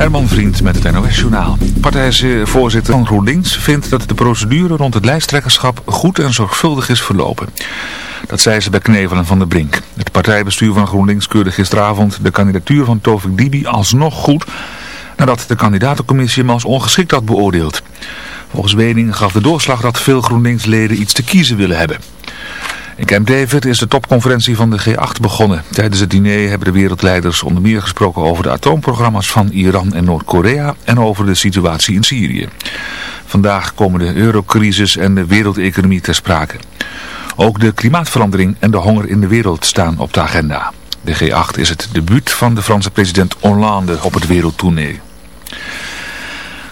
Herman Vriend met het NOS-journaal. Partijvoorzitter van GroenLinks vindt dat de procedure rond het lijsttrekkerschap goed en zorgvuldig is verlopen. Dat zei ze bij Knevelen van de Brink. Het partijbestuur van GroenLinks keurde gisteravond de kandidatuur van Tovik Dibi alsnog goed... nadat de kandidatencommissie hem als ongeschikt had beoordeeld. Volgens Wening gaf de doorslag dat veel GroenLinks-leden iets te kiezen willen hebben. In Camp David is de topconferentie van de G8 begonnen. Tijdens het diner hebben de wereldleiders onder meer gesproken over de atoomprogramma's van Iran en Noord-Korea en over de situatie in Syrië. Vandaag komen de eurocrisis en de wereldeconomie ter sprake. Ook de klimaatverandering en de honger in de wereld staan op de agenda. De G8 is het debuut van de Franse president Hollande op het wereldtournee.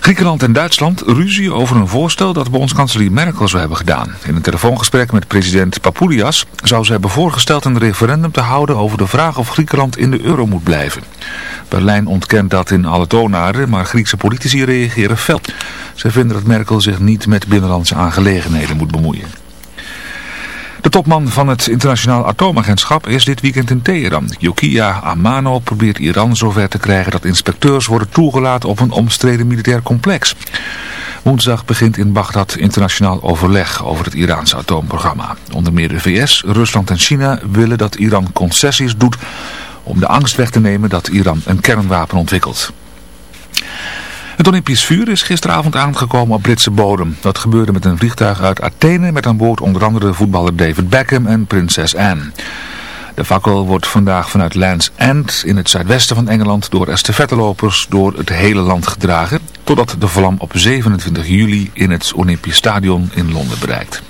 Griekenland en Duitsland ruzie over een voorstel dat bondskanselier Merkel zou hebben gedaan. In een telefoongesprek met president Papoulias zou ze hebben voorgesteld een referendum te houden over de vraag of Griekenland in de euro moet blijven. Berlijn ontkent dat in alle toonaarden, maar Griekse politici reageren fel. Ze vinden dat Merkel zich niet met binnenlandse aangelegenheden moet bemoeien. De topman van het internationaal atoomagentschap is dit weekend in Teheran. Yukiya Amano probeert Iran zover te krijgen dat inspecteurs worden toegelaten op een omstreden militair complex. Woensdag begint in Bagdad internationaal overleg over het Iraanse atoomprogramma. Onder meer de VS, Rusland en China willen dat Iran concessies doet om de angst weg te nemen dat Iran een kernwapen ontwikkelt. Het Olympisch vuur is gisteravond aangekomen op Britse bodem. Dat gebeurde met een vliegtuig uit Athene met aan boord onder andere voetballer David Beckham en prinses Anne. De fakkel wordt vandaag vanuit Land's End in het zuidwesten van Engeland door estafettelopers door het hele land gedragen, totdat de vlam op 27 juli in het Olympisch Stadion in Londen bereikt.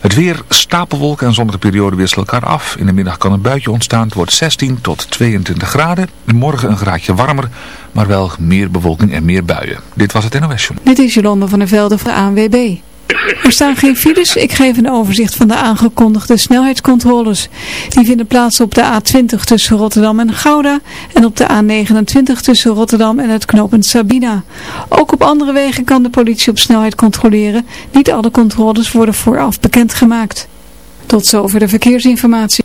Het weer, stapelwolken en zonnige periode wisselen elkaar af. In de middag kan een buitje ontstaan. Het wordt 16 tot 22 graden. Morgen een graadje warmer, maar wel meer bewolking en meer buien. Dit was het NOS Dit is Jolande van der Velde van de ANWB. Er staan geen files. Ik geef een overzicht van de aangekondigde snelheidscontroles. Die vinden plaats op de A20 tussen Rotterdam en Gouda en op de A29 tussen Rotterdam en het knooppunt Sabina. Ook op andere wegen kan de politie op snelheid controleren. Niet alle controles worden vooraf bekendgemaakt. Tot zover de verkeersinformatie.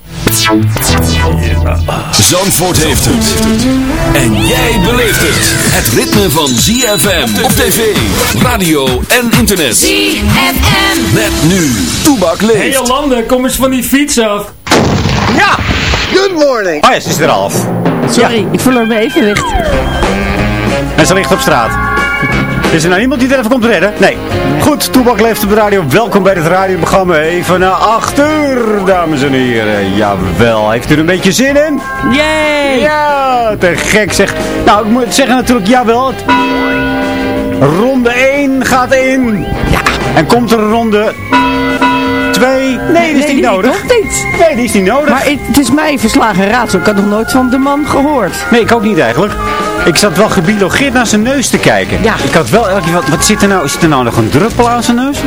Zandvoort heeft het. En jij beleeft het. Het ritme van ZFM op tv, radio en internet. ZFM. Met nu, Toebak leeft. Hey Jolande, kom eens van die fiets af. Ja! Good morning! Oh ja, ze is er al af. Sorry, ik verloor mijn evenwicht. En ze ligt op straat. Is er nou iemand die er even komt redden? Nee. Goed, Toebak leeft op de radio. Welkom bij het radioprogramma. Even naar achter, dames en heren. Jawel, heeft u er een beetje zin in? Yay! Ja, te gek zeg. Nou, ik moet zeggen natuurlijk, jawel. Het- Ronde 1 gaat in. Ja. En komt er een ronde twee. Nee, die is niet nodig. niet. Nee, die is niet nodig. Maar het het is mij verslagen raadsel. Ik had nog nooit van de man gehoord. Nee, ik ook niet eigenlijk. Ik zat wel gebiologeerd naar zijn neus te kijken. Ja. Ik had wel elke keer, wat, wat zit er nou? Zit er nou nog een druppel aan zijn neus?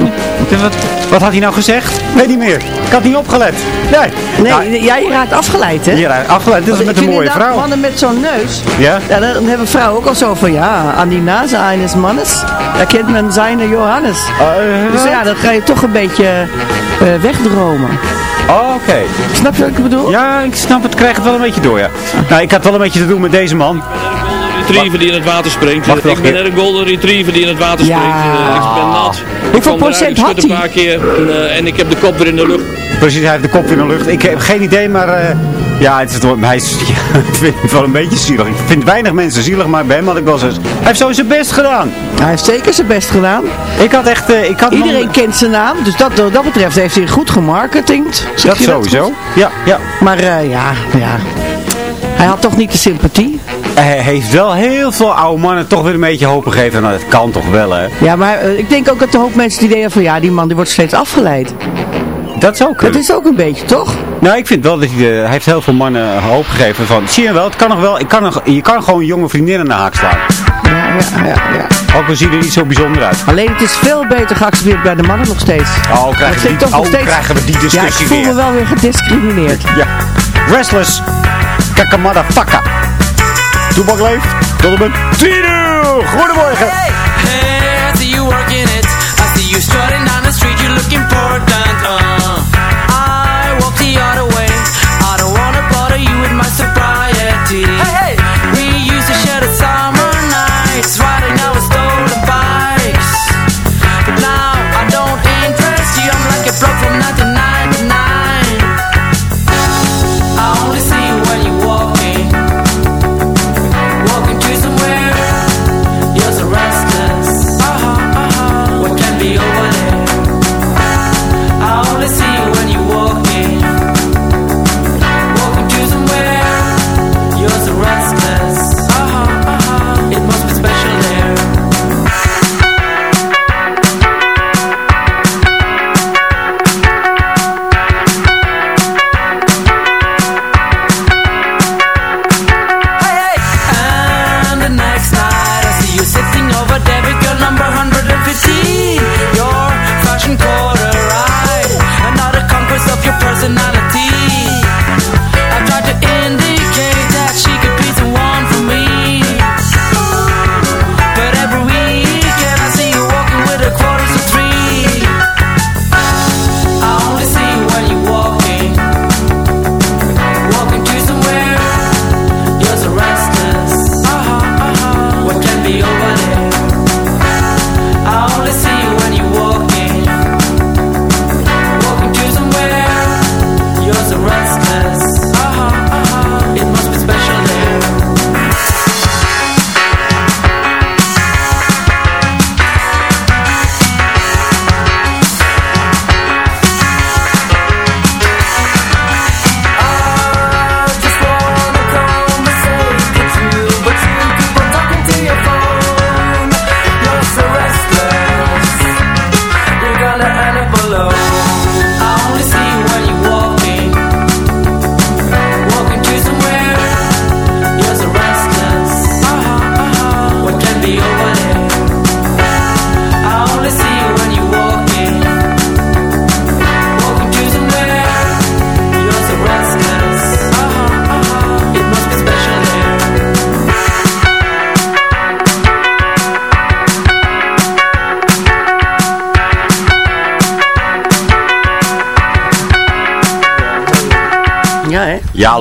Wat, wat had hij nou gezegd? Weet niet meer. Ik had niet opgelet. Nee. Nee, Nou, ja, je raakt afgeleid, hè? hier, afgeleid. Dit is met een mooie vrouw. mannen met zo'n neus. Ja? Ja, dan hebben vrouwen ook al zo van, ja, aan die nase eines mannes, daar kent men zijn Johannes. Uh, Dus ja, dan ga je toch een beetje eh, wegdromen. Oh, Oké. Snap je wat ik bedoel? Ja, ik snap het. Ik krijg het wel een beetje door, ja. Nou, ik had wel een beetje te doen met deze man. Retriever die in het water springt. Wacht, wacht, ik ben net een golden retriever die in het water Ja. springt. Eh, ik ben nat. Hoeveel procent ik had schud een hij? paar keer en, eh, en ik heb de kop weer in de lucht. Precies, hij heeft de kop in de lucht. Ik heb geen idee, maar eh, ja, het is, toch- hij is, ja, ik vind het wel een beetje zielig. Ik vind weinig mensen zielig, maar bij hem had ik wel zoiets. Hij heeft zo zijn best gedaan. Hij heeft zeker zijn best gedaan. Ik had echt, eh, ik had Iedereen kent zijn naam, dus dat, wat dat betreft heeft hij goed gemarketingd. Zeg Dat je sowieso. Ja, ja. Maar eh, ja, ja, hij had toch niet de sympathie. Hij heeft wel heel veel oude mannen toch weer een beetje hoop gegeven. Nou, dat kan toch wel, hè? Ja, maar eh, ik denk ook dat een hoop mensen die denken van ja, die man die wordt steeds afgeleid. Dat is ook. Dat is ook een beetje, toch? Nou, ik vind wel dat hij, eh, hij heeft heel veel mannen hoop gegeven van, zie je wel, het kan nog wel, ik kan nog, je kan gewoon jonge vriendinnen naar haak slaan. Ja, ja, ja, ja. Ook al zie je er niet zo bijzonder uit. Alleen het is veel beter geaccepteerd bij de mannen nog steeds. Oh, krijgen we die, oh, steeds- krijgen we die Ja, ik discussie voel weer. me wel weer gediscrimineerd. Ja. Restless. Kakamada Fakka. Toebak leeft. Tot en met 10 uur. Goedemorgen. Hey, I see you working it. I see you strutting down the street. You look important.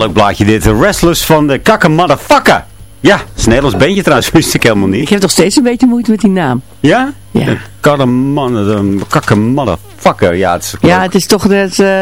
Leuk blaadje dit. Restless van de Kakamada Fakka. Ja, het is een Nederlands beentje trouwens, wist ik helemaal Ik niet. heb nog steeds een beetje moeite met die naam. Ja? Ja. De de Kakamada Fakka. Ja, het is Ja, het is toch net eh,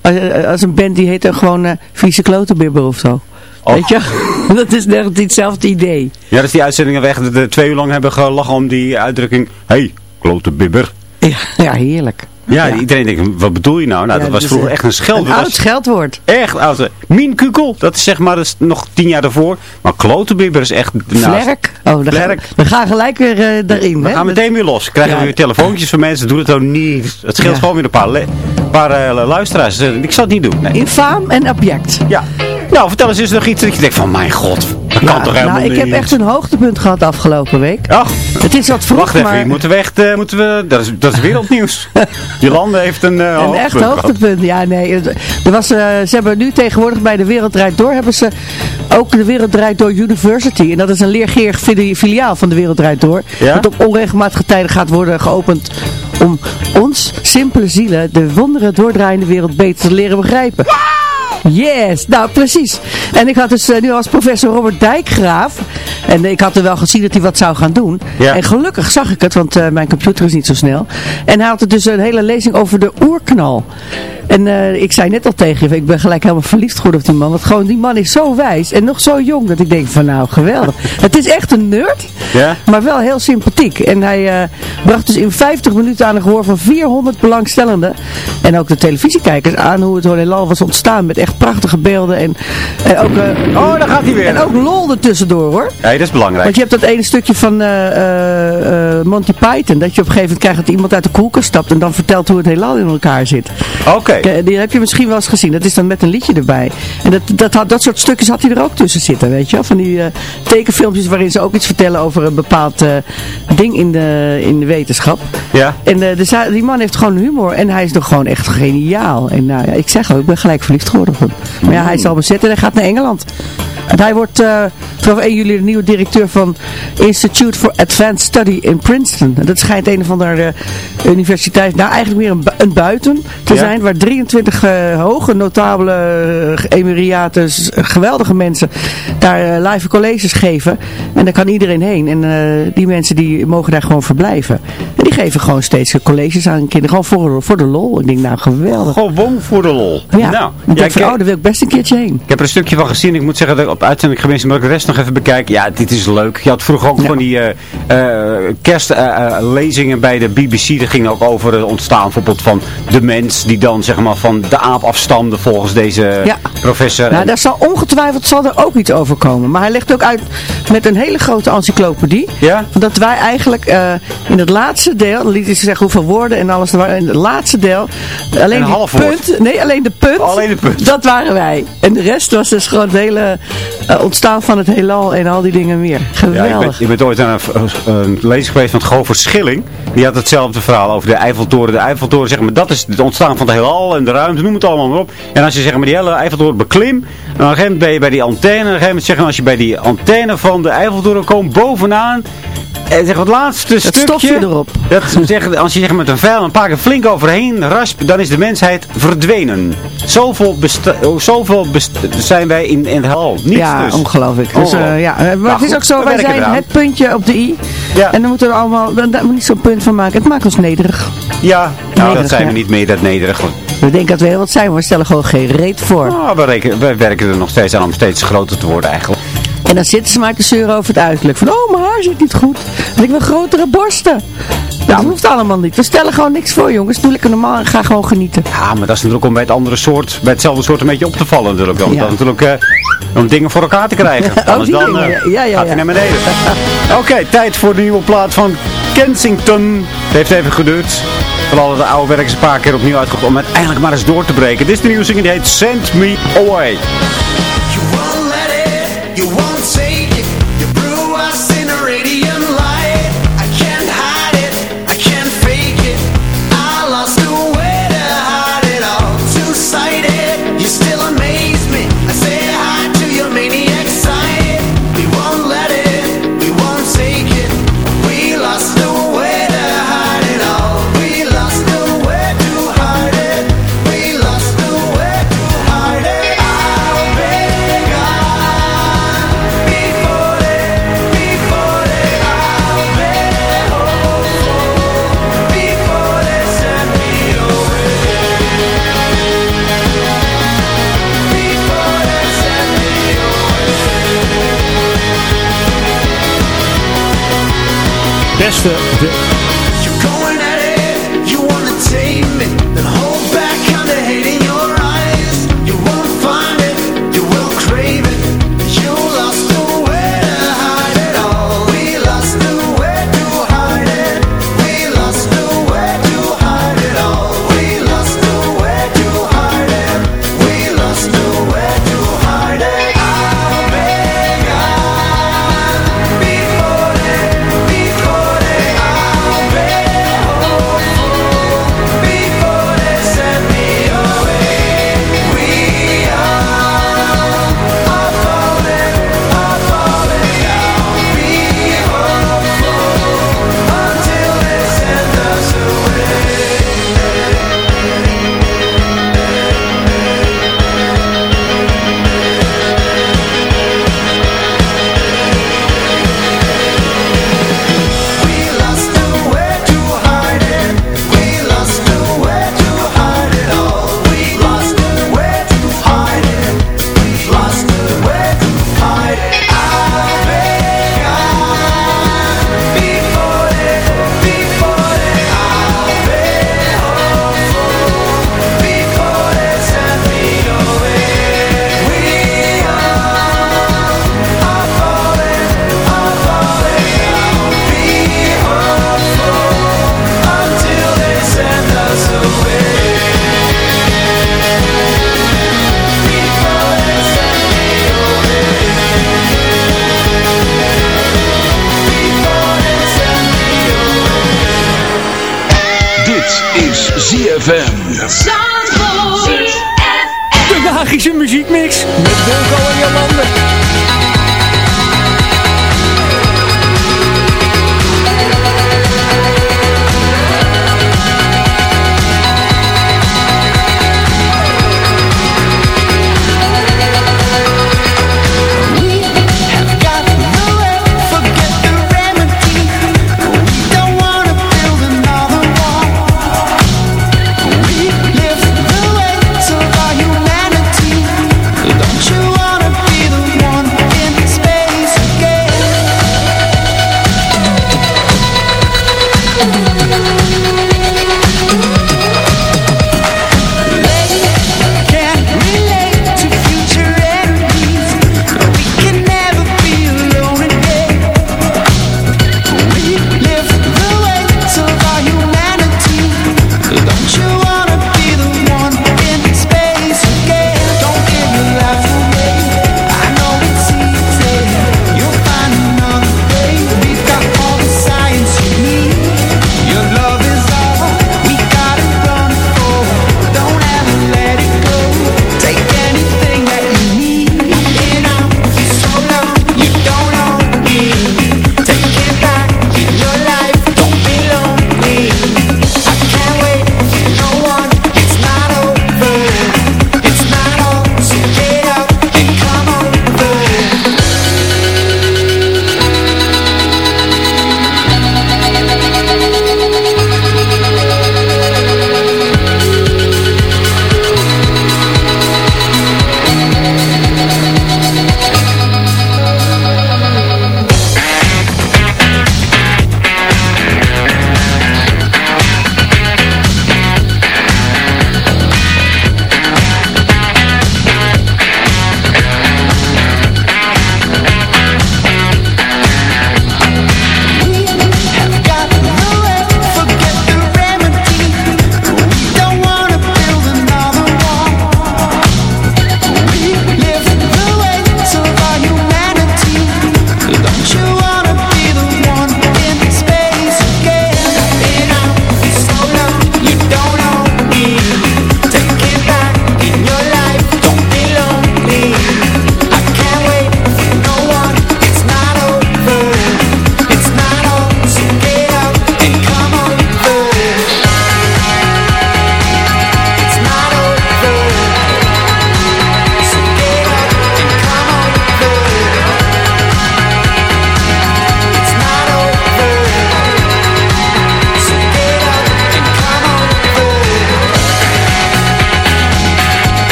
als, als een band die heet dan gewoon eh Vieze Klotenbibber of zo. Oh. Weet je? Dat is net hetzelfde idee. Ja, dat is die uitzendingen weg. Dat we twee uur lang hebben gelachen om die uitdrukking. hey, klote bibber. Ja, ja heerlijk. Ja, iedereen denkt, wat bedoel je nou? Nou, Ja, dat was dus, vroeger eh, echt een scheldwoord. Een oud scheldwoord. Echt oud. Min kukel, dat is zeg maar dat is nog tien jaar daarvoor. Maar klote bibber is echt... nou, Vlerk. Oh, dan, we gaan gelijk weer eh, daarin. We hè? gaan meteen weer los. Krijgen we weer telefoontjes van mensen. Doe het ook niet. Het scheelt gewoon weer een paar, paar eh, luisteraars. Ik zal het niet doen. Nee. Infaam en object. Ja. Nou, vertel eens, is er nog iets dat je denkt van, mijn god, dat kan Nou, toch helemaal nou, ik heb echt een hoogtepunt gehad afgelopen week. Ach, Het is wat vroeg, wacht even, maar moeten we echt, eh, moeten we, dat is, dat is wereldnieuws. Jolande heeft een, eh een hoogtepunt echt gehad. hoogtepunt. Ja, nee. Er was, eh, ze hebben nu tegenwoordig bij de Wereld Draait Door, hebben ze ook de Wereld Draait Door University. En dat is een leergierig fili- filiaal van de Wereld Draait Door. Ja? Dat op onregelmatige tijden gaat worden geopend om ons, simpele zielen, de wonderen doordraaiende wereld beter te leren begrijpen. Yes, nou precies. En ik had dus eh, nu als professor Robert Dijkgraaf. En ik had er wel gezien dat hij wat zou gaan doen. Ja. En gelukkig zag ik het, want eh, mijn computer is niet zo snel. En hij had dus een hele lezing over de oerknal. En eh, ik zei net al tegen je, ik ben gelijk helemaal verliefd geworden op die man. Want gewoon die man is zo wijs en nog zo jong dat ik denk van nou geweldig. het is echt een nerd, Ja? maar wel heel sympathiek. En hij eh, bracht dus in 50 minuten aan een gehoor van 400 belangstellenden. En ook de televisiekijkers aan hoe het heelal was ontstaan. Met echt prachtige beelden. En, en ook, eh, Oh, daar gaat hij weer. en ook lol ertussendoor hoor. Nee, dat is belangrijk. Want je hebt dat ene stukje van eh, eh, eh, Monty Python. Dat je op een gegeven moment krijgt dat iemand uit de koelkast stapt. En dan vertelt hoe het heelal in elkaar zit. Oké. Ke- Die heb je misschien wel eens gezien. Dat is dan met een liedje erbij. En dat, dat, had, dat soort stukjes had hij er ook tussen zitten. Weet je wel? Van die eh, tekenfilmpjes waarin ze ook iets vertellen over een bepaald eh, ding in de, in de wetenschap. Ja. En eh, hij- die man heeft gewoon humor. En hij is nog gewoon echt geniaal. En nou ja, ik zeg al, ik ben gelijk verliefd geworden op hem. Maar ja, hij is al bezet en hij gaat naar Engeland. Want hij wordt eh, vanaf 1 juli de nieuwe directeur van Institute for Advanced Study in Princeton. En dat schijnt een of andere eh, universiteit, nou eigenlijk meer een, bu- een buiten te Ja. zijn. Waar 23 eh, hoge, notabele emeriatus, eh, geweldige mensen daar live colleges geven. En daar kan iedereen heen. En die mensen die mogen daar gewoon verblijven. En die geven gewoon steeds colleges aan kinderen. Gewoon voor, voor de lol. Ik denk nou geweldig. Gewoon voor de lol. Ja, Nou, ik denk van, oh, daar wil ik best een keertje heen. Ik heb er een stukje van gezien. Ik moet zeggen dat ik op uitzending geweest maar ik de rest nog even bekijk. Ja, dit is leuk. Je had vroeger ook Ja. van die eh, kerstlezingen bij de BBC. Dat ging ook over het ontstaan bijvoorbeeld van de mens die dan zeg maar van de aap afstamde volgens deze Ja. professor. Nou, daar zal ongetwijfeld zal er ook iets over komen. Maar hij legt ook uit met een hele grote encyclopedie. Ja? Dat wij eigenlijk eh, in het laatste deel, liet hij zeggen hoeveel woorden en alles. waren, In het laatste deel, alleen half woord. punt. Nee, alleen de punt. Alleen de punt. Dat waren wij. En de rest was dus gewoon het hele eh, ontstaan van het heelal en al die dingen meer. Ja, Geweldig. ik ben, je bent ooit aan een, een lezing geweest van Govert Schilling. Die had hetzelfde verhaal over de Eiffeltoren. De Eiffeltoren, zeg maar, dat is het ontstaan van het heelal en de ruimte, noem het allemaal maar op. En als je zeg maar die hele Eiffeltoren beklim, dan op een gegeven moment ben je bij die antenne. En op een gegeven moment zeggen als je bij die antenne van de Eiffeltoren komt, bovenaan. En zeg het laatste Dat stukje. stofje erop. Dat zeg, als je zeg met een vijl een paar keer flink overheen raspt, dan is de mensheid verdwenen. Zoveel, besta- oh, zoveel zijn wij in, in het heelal. Niets ja, dus. ongelooflijk. Dus, Ongelooflijk. eh, ja. eh, Maar Nou het is ook zo, wij zijn eraan. het puntje op de i. Ja. En dan moeten we er allemaal, daar daar moet niet zo'n punt van maken. Het maakt ons nederig. Ja, nou, Nederig, dat zijn we niet meer, dat nederig. We denken dat we heel wat zijn, maar we stellen gewoon geen reet voor. Nou, we, rekenen, we werken er nog steeds aan om steeds groter te worden eigenlijk. En dan zitten ze maar te zeuren over het uiterlijk. Van, oh, mijn haar zit niet goed. En ik wil grotere borsten. Dat hoeft allemaal niet. We stellen gewoon niks voor, jongens. Doe lekker normaal en ga gewoon genieten. Ja, maar dat is natuurlijk om bij het andere soort, bij hetzelfde soort een beetje op te vallen natuurlijk. Dan. Ja. Dat is natuurlijk eh, om dingen voor elkaar te krijgen. Anders dan eh, ja, ja, gaat ja. hij naar beneden. Oké, tijd voor de nieuwe plaat van Kensington. Het heeft even geduurd. Alle de oude werk is een paar keer opnieuw uitgekomen om uiteindelijk maar eens door te breken. Dit is de nieuwe die heet Send Me Away.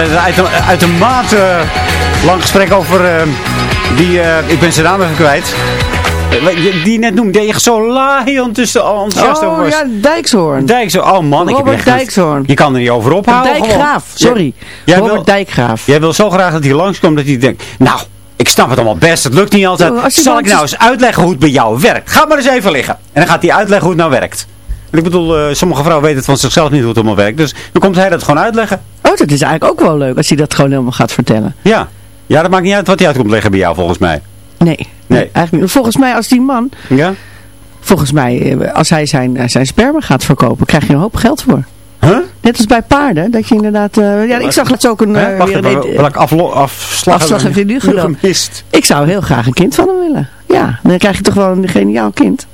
Hadden uit, uitermate lang gesprek over eh, die, eh, ik ben zijn naam even kwijt. Eh, Die net noemde, die je zo laaiend tussen enthousiast over Oh was. ja, Dijkshoorn. Dijkshoorn, oh man. ik heb Robert echt een- Dijkshoorn. Je kan er niet over ophouden. Dijkgraaf, gewoon. sorry. Jij Robert wil, Dijkgraaf. Jij wil zo graag dat hij langskomt dat hij denkt, nou, ik snap het allemaal best, het lukt niet altijd. Zal ik nou eens uitleggen hoe het bij jou werkt? Ga maar eens even liggen. En dan gaat hij uitleggen hoe het nou werkt. En ik bedoel, eh, sommige vrouwen weten het van zichzelf niet hoe het allemaal werkt. Dus dan komt hij dat gewoon uitleggen. Dat is eigenlijk ook wel leuk als hij dat gewoon helemaal gaat vertellen. Ja. Ja, dat maakt niet uit wat hij uit komt leggen bij jou volgens mij. Nee, Nee. eigenlijk niet. Volgens mij als die man, Ja? volgens mij, eh, als hij zijn, eh, zijn sperma gaat verkopen, krijg je een hoop geld voor. Huh? Net als bij paarden, dat je inderdaad... eh, ja, ik zag het ook een... Eh, Wacht weer aflo- afslag, afslag heb je nu gemist? Ik zou heel graag een kind van hem willen. Ja, dan krijg je toch wel een geniaal kind.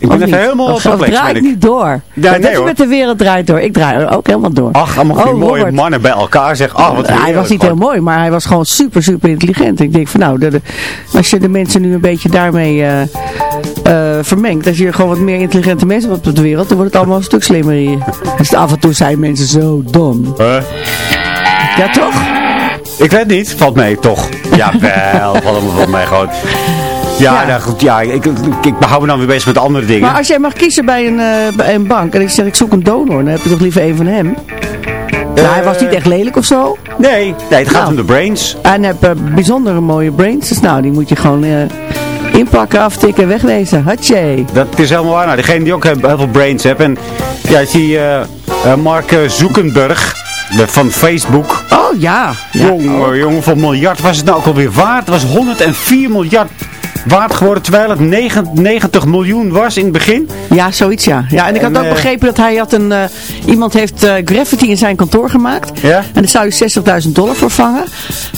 Ik ben even helemaal Of- perplex. Of draai ik niet door. Ja, nee, met de wereld draait door. Ik draai ook helemaal door. Ach, allemaal Oh, mooie Robert. mannen bij elkaar. Zeg, oh, wat hij was niet gewoon. heel mooi, maar hij was gewoon super, super intelligent. Ik denk van nou, de, de- als je de mensen nu een beetje daarmee eh, eh, vermengt, als je gewoon wat meer intelligente mensen hebt op de wereld, dan wordt het allemaal een stuk slimmer hier. Dus af en toe zijn mensen zo dom. Huh? Ja, toch? Ik weet niet. Valt mee, toch? Jawel, valt allemaal mee gewoon. Ja, Ja. Nou, goed, ja ik, ik, hou me dan weer bezig met andere dingen. Maar als jij mag kiezen bij een, eh, bij een bank en ik zeg ik zoek een donor, dan heb je toch liever een van hem? nou, hij was niet echt lelijk of zo. Nee, nee het gaat Nou. om de brains. En heeft eh, bijzondere mooie brains. Dus nou, die moet je gewoon eh, inpakken, aftikken, wegwezen. Hatje. Dat is helemaal waar. Nou, degene die ook heel veel brains heeft. En ja, eh, eh, Mark eh, Zuckerberg. Van Facebook. Oh ja. ja. Jongen, jongen, hoeveel miljard was het nou ook alweer waard? Het was 104 miljard waard geworden, terwijl het 99 miljoen was in het begin. Ja, zoiets ja. ja en ik had En, ook eh, begrepen dat hij had een... eh, iemand heeft eh, graffiti in zijn kantoor gemaakt. Ja? En daar zou je 60.000 dollar voor vangen.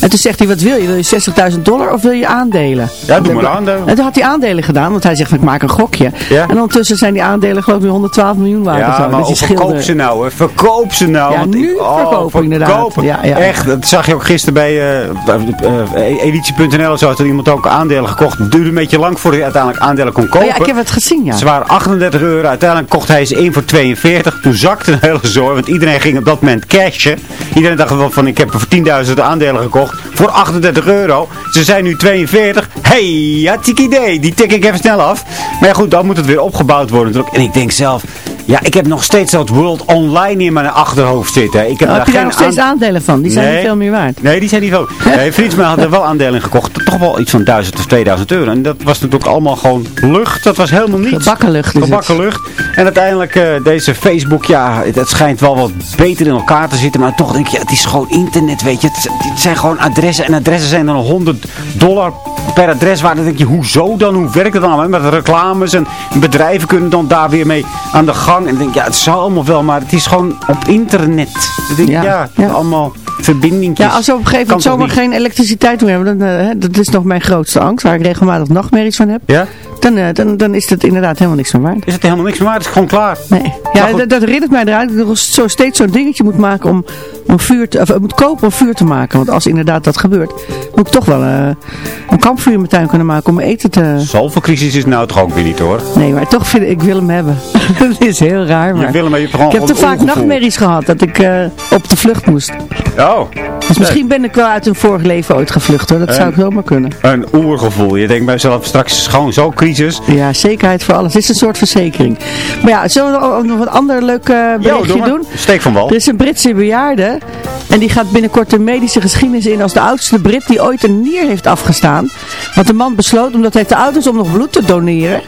En toen zegt hij, wat wil je? Wil je 60.000 dollar of wil je aandelen? Ja, doe maar aandelen. En toen had hij aandelen gedaan, want hij zegt, ik maak een gokje. Ja. En ondertussen zijn die aandelen geloof ik weer 112 miljoen waard. of Ja, zo. maar Dus verkoop ze nou, hè. Verkoop ze nou. Ja, want nu verkopen inderdaad. verkopen. Ja, ja. Echt, dat zag je ook gisteren bij uh, editie.nl. Zo had er iemand ook aandelen gekocht. Duurde een beetje lang voordat hij uiteindelijk aandelen kon kopen. Oh ja, ik heb het gezien, ja. Ze waren 38 euro. Uiteindelijk kocht hij ze 1 voor 42. Toen zakte een hele zooi. Want iedereen ging op dat moment cashen. Iedereen dacht wel van ik heb er voor 10.000 aandelen gekocht. Voor 38 euro. Ze zijn nu 42. Hey, hartstikke idee. Die tik ik even snel af. Maar ja goed, dan moet het weer opgebouwd worden natuurlijk. En ik denk zelf... Ja, ik heb nog steeds dat World Online in mijn achterhoofd zitten. Ik heb, Oh, daar heb je daar nog steeds aan- aandelen van? Die zijn Nee. niet veel meer waard. Nee, die zijn niet veel. Nee, vriend van had er wel aandelen in gekocht. Toch wel iets van 1000 of 2000 euro. En dat was natuurlijk allemaal gewoon lucht. Dat was helemaal niets. Gebakken lucht is Gebakken lucht. En uiteindelijk eh, deze Facebook, ja, het schijnt wel wat beter in elkaar te zitten. Maar toch denk je, het is gewoon internet, weet je. Het, het zijn gewoon adressen. En adressen zijn dan 100 dollar per adres. Waar dan denk je, hoezo dan? Hoe werkt het dan? Met reclames en bedrijven kunnen dan daar weer mee aan de gang. En dan denk ik, ja, het zou allemaal wel. Maar het is gewoon op internet. Dan denk Ja, ja, allemaal verbindingen. Ja, als we op een gegeven moment zomaar geen elektriciteit meer hebben, dan, eh, dat is nog mijn grootste angst, waar ik regelmatig nachtmerries van heb. Ja? Dan, eh, dan, dan is het inderdaad helemaal niks van waard. Is het helemaal niks meer waard? Het is gewoon klaar. Nee. Ja, dat, dat herinnert mij eraan dat ik nog zo steeds zo'n dingetje moet maken om, om vuur te, of, eh, moet kopen om vuur te maken. Want als inderdaad dat gebeurt, moet ik toch wel eh, een kampvuur in mijn tuin kunnen maken om eten te... Zoveel crisis is nou toch ook weer niet hoor. Nee, maar toch vind ik, ik wil hem hebben. dat is heel raar, maar... Je wil hem, maar je hebt gewoon ik heb te vaak nachtmerries gehad dat ik eh, op de vlucht moest. Oh. Dus misschien ben ik wel uit een vorig leven ooit gevlucht hoor. Dat zou ik zomaar kunnen. Een oergevoel. Je denkt bij jezelf, straks is gewoon zo crisis. Ja, zekerheid voor alles. Het is een soort verzekering. Maar ja, zullen we ook nog wat ander leuk eh, berichtje doen? Steek van wal. Er is een Britse bejaarde. En die gaat binnenkort de medische geschiedenis in als de oudste Brit die ooit een nier heeft afgestaan. Want de man besloot, omdat hij te oud is om nog bloed te doneren.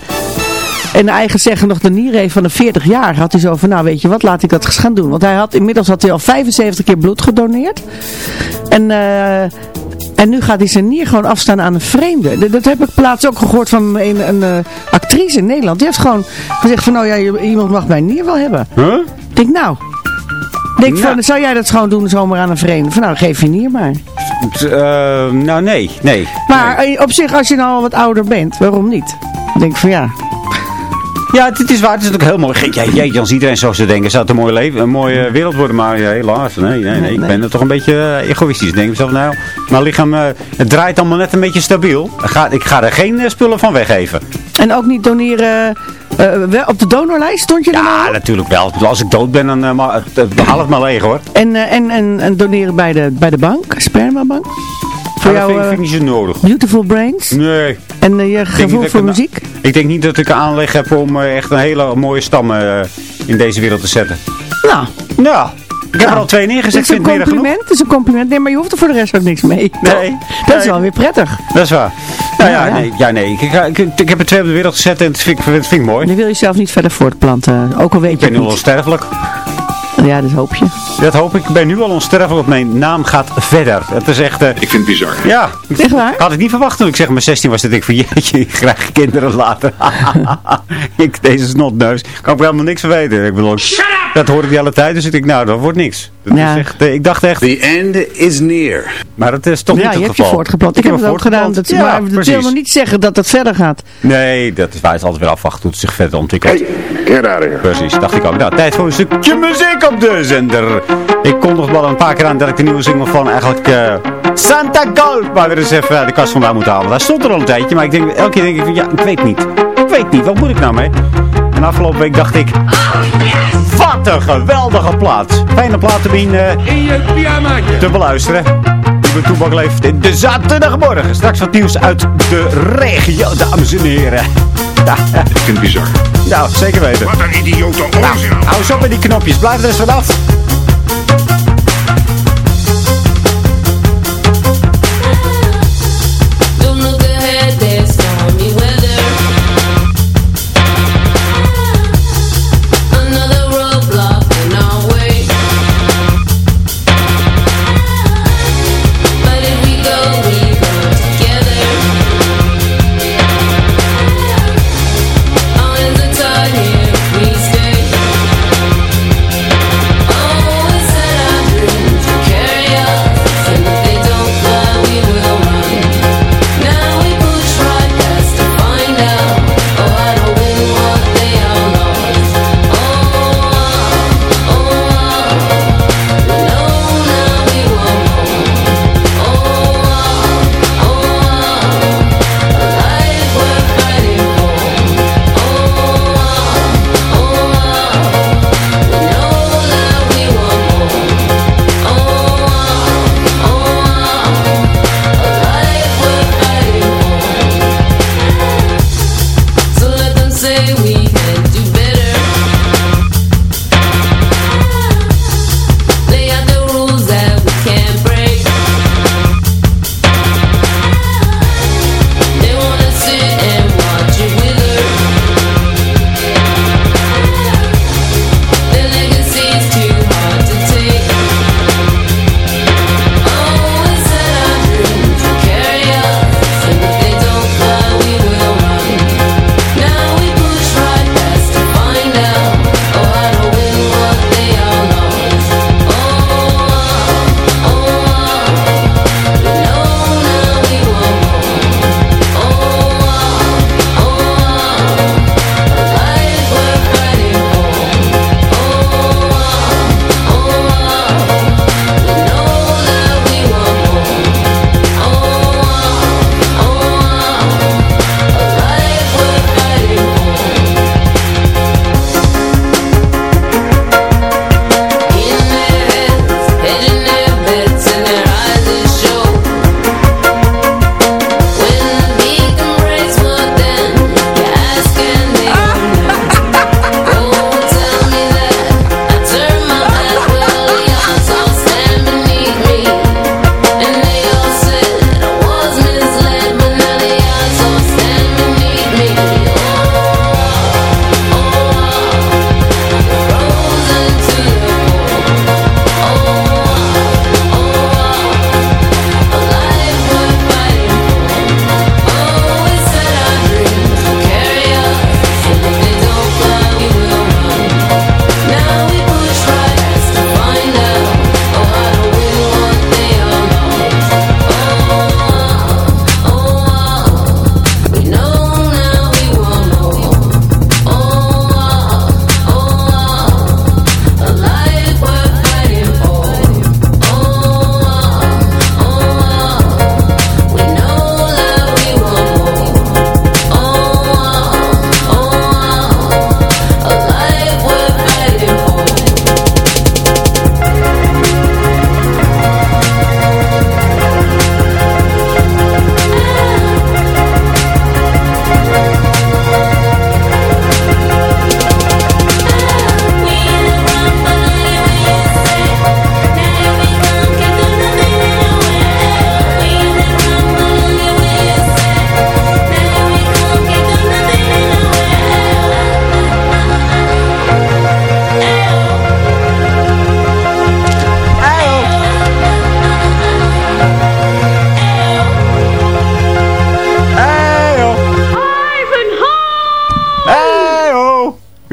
En eigen zeggen nog de nier heeft van de 40 jaar. Had hij zo van, nou weet je wat, laat ik dat eens gaan doen. Want hij had, inmiddels had hij al 75 keer bloed gedoneerd. En... eh en nu gaat hij zijn nier gewoon afstaan aan een vreemde. Dat, heb ik plaats ook gehoord van een, een eh, actrice in Nederland. Die heeft gewoon gezegd van, nou ja, iemand mag mijn nier wel hebben. Huh? Ik denk, nou... Denk van, zou jij dat gewoon doen zomaar aan een vreemde? Van nou, geef je nier maar. Eh, nou, nee. Nee. Maar op zich, als je nou al wat ouder bent, waarom niet? Ik denk van ja. Ja, het, het is waar. Het is natuurlijk heel mooi. Ja, jeetje, als iedereen zo zou denken, zou het een mooi leven, een mooie wereld worden. Maar ja, helaas, nee, nee, nee. Ik ben er toch een beetje eh, egoïstisch. Ik denk mezelf, nou, mijn lichaam, eh, het draait allemaal net een beetje stabiel. Ik ga, ik ga er geen eh, spullen van weggeven. En ook niet doneren op de donorlijst stond je nou? Ja, natuurlijk wel. Als ik dood ben, dan maar, haal het maar leeg hoor. En, en, en, en doneren bij de, bij de bank, spermabank. Voor dat jou vind, ik- eh, vind ik niet zo nodig. Beautiful Brains. Nee. En eh, je Ik gevoel ik voor muziek. Ik denk niet dat ik een aanleg heb om eh, echt een hele mooie stam in deze wereld te zetten. Nou. Ja. Ik heb er al twee Het neergezet. Ik het compliment, het is een compliment. Nee, maar je hoeft er voor de rest ook niks mee. Nee. Dat is wel weer prettig. Dat is waar. Nou ja, Ja, ja. nee. Ja, nee. Ik, ik, ik, ik heb er twee op de wereld gezet en dat vind ik, vind ik mooi. Dan wil je zelf niet verder voortplanten. Ook al weet Ik je ben nu het al niet. Ja, dat hoop je. Dat hoop ik. Ik ben nu al onsterfelijk. Mijn naam gaat verder. Het is echt... eh, Ik vind het bizar. ja. Echt waar? Ik had het niet verwacht toen ik zeg mijn 16 was. Dat ik van jeetje, ik krijg kinderen later. ik, deze snotneus. Kan ik helemaal niks van weten. Ik bedoel, dat hoor ik de hele tijd. Dus ik denk, nou, dat wordt niks. Dat Ja. is echt, ik dacht echt... The end is near. Maar dat is toch ja, niet je het hebt je geval. voortgeplant. Ik, heb het ook gedaan. Dat, ja, maar dat wil nog niet zeggen dat het verder gaat. Nee, dat is waar. Het is altijd weer afwachten hoe het zich verder ontwikkelt. Get out of here. Precies, dacht ik ook. Nou, tijd voor een stukje muziek op de zender. Ik kondig wel een paar keer aan dat ik de nieuwe single van eigenlijk eh, Santa Gold maar weer eens even de kast vandaan moet halen. Daar stond er al een tijdje, maar ik denk, elke keer denk ik van, ja, ik weet niet. Ik weet niet, wat moet ik nou mee? En afgelopen week dacht ik, wat een geweldige plaat. Fijne plaat om in, eh, te beluisteren. De Toebak leeft in de zaterdagmorgen. Straks wat nieuws uit de regio, dames en heren. Ja, Ik vind het bizar. nou, zeker weten. Wat een idiote onzin. Hou eens op met die knopjes. Blijf er eens vanaf.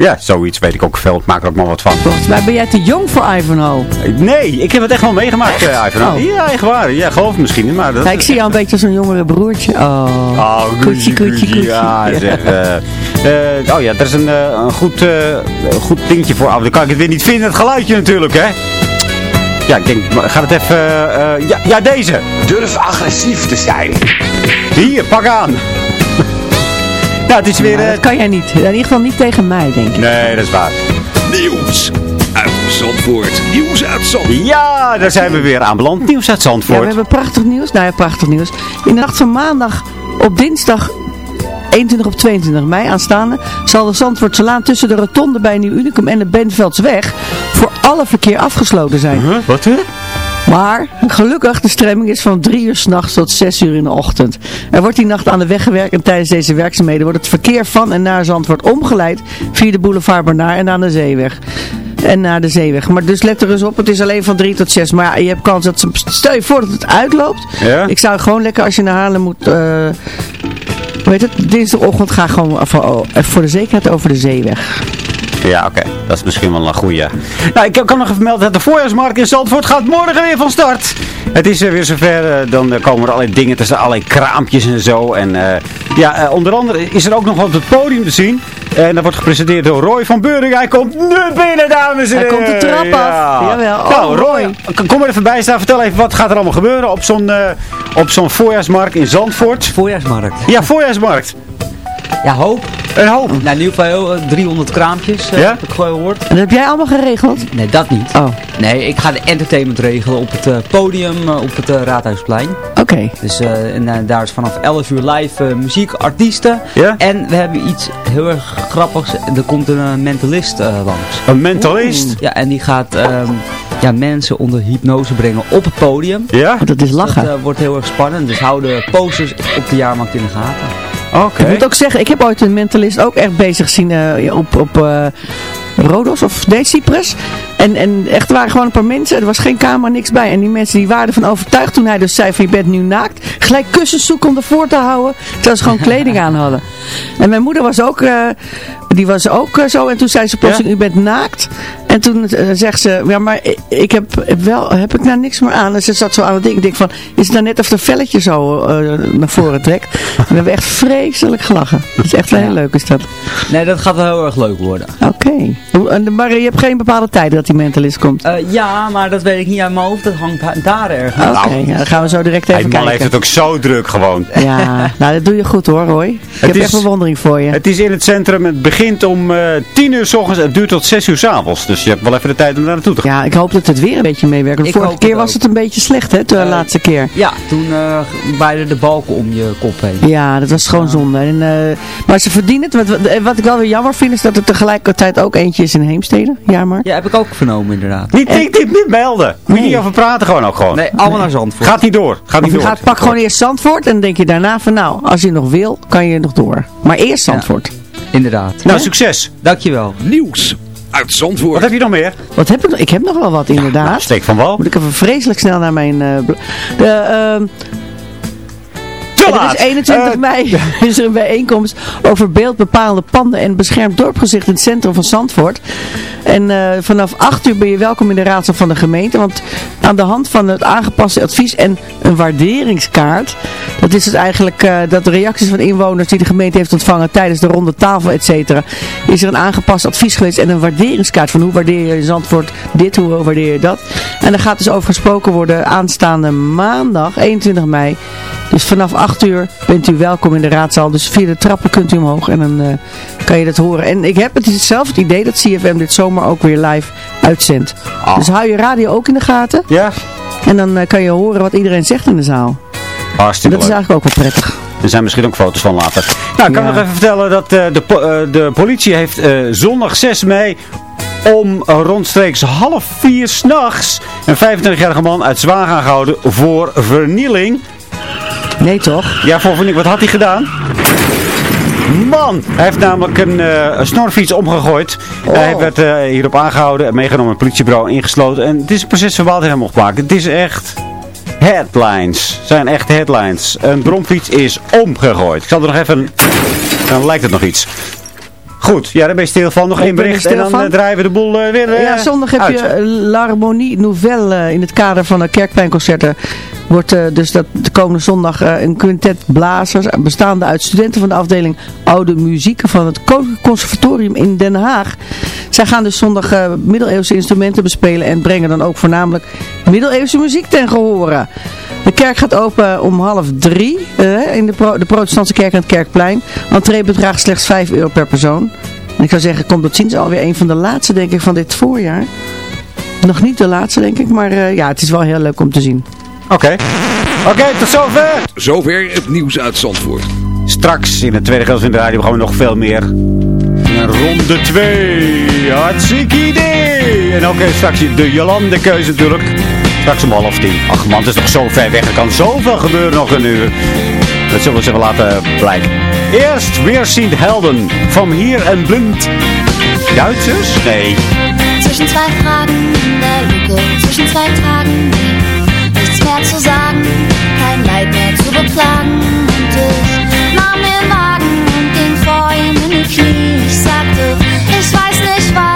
Ja, zoiets weet ik ook veel. Ik maak er ook maar wat van. Volgens mij ben jij te jong voor Ivanhoe. Nee, ik heb het echt wel meegemaakt, eh, Ivanhoe. Oh. Ja, echt waar. Ja, geloof het misschien niet, maar dat... Ja, ik zie jou een beetje als een jongere broertje. Oh, Oh, koetje, koetje, koetje. Ja, zeg. eh, eh, oh ja, er is een, eh, een goed, eh, goed dingetje voor. Oh, dan kan ik het weer niet vinden, het geluidje natuurlijk, hè. Ja, ik denk, maar gaat het even... ja, ja, deze. Durf agressief te zijn. Hier, pak aan. Nou, het is weer... Eh, dat kan jij niet. In ieder geval niet tegen mij, denk ik. Nee, dat is waar. Nieuws uit Zandvoort. Nieuws uit Zandvoort. Ja, daar zijn we weer aanbeland. Nieuws uit Ja, Zandvoort. we hebben prachtig nieuws. Nou ja, prachtig nieuws. In de nacht van maandag op dinsdag 21 op 22 mei aanstaande zal de Zandvoortse Laan tussen de rotonde bij Nieuw Unicum en de Benveldsweg voor alle verkeer afgesloten zijn. Wat hè? Maar gelukkig, de stremming is van 3 uur s'nachts tot 6 uur in de ochtend. Er wordt die nacht aan de weg gewerkt en tijdens deze werkzaamheden wordt het verkeer van en naar Zandvoort omgeleid via de boulevard Barnaar en aan de zeeweg. En naar de zeeweg. Maar dus let er eens op, het is alleen van 3 tot 6. Maar ja, je hebt kans dat ze... Stel je voor dat het uitloopt. Ja? Ik zou gewoon lekker als je naar Haarlem moet... eh weet het, dinsdagochtend ga gewoon voor, voor de zekerheid over de zeeweg. Ja, oké. Dat is misschien wel een goeie. Nou, ik kan nog even melden dat de voorjaarsmarkt in Zandvoort gaat morgen weer van start. Het is weer zover. eh, dan komen er allerlei dingen tussen, allerlei kraampjes en zo. En eh, ja, eh, onder andere is er ook nog wat op het podium te zien. En dat wordt gepresenteerd door Roy van Beuring. Hij komt nu binnen, dames en Hij heren. komt de trap af. Ja. Jawel. Oh, nou, Roy, kom er even bij staan. Vertel even, wat gaat er allemaal gebeuren op zo'n eh, op zo'n voorjaarsmarkt in Zandvoort? Voorjaarsmarkt. Ja, voorjaarsmarkt. Ja, hoop. Een hoop. Nou, in ieder geval heel, eh, 300 kraampjes, eh, Ja? heb ik gehoord. En dat heb jij allemaal geregeld? Nee, dat niet. Oh, Nee, ik ga de entertainment regelen op het eh, podium op het eh, Raadhuisplein. oké. Dus eh, en, daar is vanaf 11 uur live muziek, artiesten. Ja? En we hebben iets heel erg grappigs. Er komt een mentalist eh, langs. Een mentalist. Ja, en die gaat ehm, ja, mensen onder hypnose brengen op het podium. Ja? Want dat is lachen. Dat wordt heel erg spannend. Dus hou de posters op de jaarmarkt in de gaten. Ik moet ook zeggen, ik heb ooit een mentalist ook echt bezig gezien eh, op, op eh, Rodos of nee, Cyprus. En, en echt er waren gewoon een paar mensen, er was geen camera, niks bij. En die mensen die waren ervan overtuigd toen hij dus zei van je bent nu naakt. Gelijk kussens zoeken om ervoor te houden, terwijl ze gewoon kleding aan hadden. En mijn moeder was ook, eh, die was ook eh, zo. En toen zei ze plotseling, u bent naakt. En toen eh, zegt ze, ja maar ik, heb, heb wel, heb ik nou niks meer aan. En ze zat zo aan het ding. Ik denk van, is het nou net of de velletje zo naar voren trekt. En we hebben echt vreselijk gelachen. Dat is echt wel heel leuk is dat. Nee, dat gaat wel heel erg leuk worden. Oké. En- Maar je hebt geen bepaalde tijd dat die mentalist komt. Eh, ja, maar dat weet ik niet uit mijn hoofd. Dat hangt ha- daar ergens. Oké, ja, dan gaan we zo direct even die man kijken. heeft het ook zo druk gewoon. Ja, nou dat doe je goed hoor Roy. Ik heb is- echt bewondering voor je. Het is in het centrum. Het begint om eh 10 uur s ochtends en het duurt tot 6 uur s avonds. Dus je hebt wel even de tijd om daar naartoe te gaan. Ja, ik hoop dat het weer een beetje meewerkt. Ik vorige keer het was het een beetje slecht hè, de Eh, laatste keer. Ja, toen uh, waaiden de balken om je kop heen. Ja, dat was gewoon zonde. En, eh, maar ze verdienen het. Wat, wat- wat ik wel weer jammer vind is dat er tegelijkertijd ook eentje is in Heemstede. Ja, maar. Ja, heb ik ook vernomen inderdaad. Niet, niet, niet, niet melden. Moet je Nee. niet over praten gewoon ook gewoon. Nee, allemaal naar Zandvoort. Gaat niet door. Gaat niet je door. gaat, pak gewoon eerst Zandvoort en dan denk je daarna van nou, als je nog wil, kan je nog door. Maar eerst Zandvoort. Inderdaad. Nou, succes. Dankjewel. Nieuws uit Zandvoort. Wat heb je nog meer? Wat heb ik nog? Ik heb nog wel wat inderdaad. Nou, steek van wal. Moet ik even vreselijk snel naar mijn... eh, bl- de, ehm, Te laat. is 21 Eh, mei is er een bijeenkomst over beeldbepalende panden en beschermd dorpgezicht in het centrum van Zandvoort. En eh, vanaf 8 uur ben je welkom in de raadsel van de gemeente. Want aan de hand van het aangepaste advies en een waarderingskaart. Dat is dus eigenlijk eh, dat de reacties van inwoners die de gemeente heeft ontvangen tijdens de ronde tafel et cetera. Is er een aangepast advies geweest en een waarderingskaart van hoe waardeer je in Zandvoort dit, hoe waardeer je dat. En daar gaat dus over gesproken worden aanstaande maandag 21 mei. Dus vanaf 8 uur bent u welkom in de raadzaal. Dus via de trappen kunt u omhoog en dan eh, kan je dat horen. En ik heb het is hetzelfde idee dat CFM dit zomer ook weer live uitzendt. Dus hou je radio ook in de gaten. Ja. En dan eh, kan je horen wat iedereen zegt in de zaal. Hartstikke dat is eigenlijk ook wel prettig. Er zijn misschien ook foto's van later. Nou, ik kan Ja. nog even vertellen dat eh, de, po- eh, de politie heeft eh, zondag 6 mei om rondstreeks half vier s'nachts een 25-jarige man uit Zwaag aangehouden voor vernieling. Nee toch? Ja, voor vernieling. Wat had hij gedaan? Man, hij heeft namelijk een, snorfiets omgegooid. Hij werd hierop aangehouden en meegenomen naar het politiebureau en ingesloten. En het is een proces verbaal dat hij hem opgemaakt. Het is echt headlines. Zijn echt headlines. Een bromfiets is omgegooid. Ik zal er nog even... Dan lijkt het nog iets. Goed, ja, daar ben je stil van. Nog één er bericht stil en dan van. eh, draaien we de boel eh, weer eh, ja, zondag heb uit. je l'Harmonie Nouvelle in het kader van de kerkpijnconcerten. Wordt dus dat de komende zondag een quintet blazers, bestaande uit studenten van de afdeling Oude Muziek van het Koninklijk Conservatorium in Den Haag. Zij gaan dus zondag middeleeuwse instrumenten bespelen en brengen dan ook voornamelijk middeleeuwse muziek ten gehore. De kerk gaat open om half drie eh, in de, pro- de protestantse kerk aan het Kerkplein. Entree bedraagt slechts 5 euro per persoon. En ik zou zeggen, komt tot ziens alweer een van de laatste, denk ik, van dit voorjaar. Nog niet de laatste, denk ik, maar eh, ja, het is wel heel leuk om te zien. Oké. Oké, tot zover. Zover het nieuws uit Zandvoort. Straks in het tweede gedeelte van de radio gaan we nog veel meer. In ronde 2. Hartstikke idee. En ook eh, straks de Jolande keuze natuurlijk. Straks om half tien. Ach man, het is nog zo ver weg. Er kan zoveel gebeuren nog een uur. Dat zullen we ze wel laten blijken. Eerst weerziend helden. Van hier en blind. Duitsers? Nee. Zwischen zwei Fragen in der Lücke, zwischen zwei Tagen nichts mehr zu sagen, kein Leid mehr zu beklagen. Und ich nahm Wagen und ging vor ihm in die Knie. Ich sagte, ich weiß nicht weiter,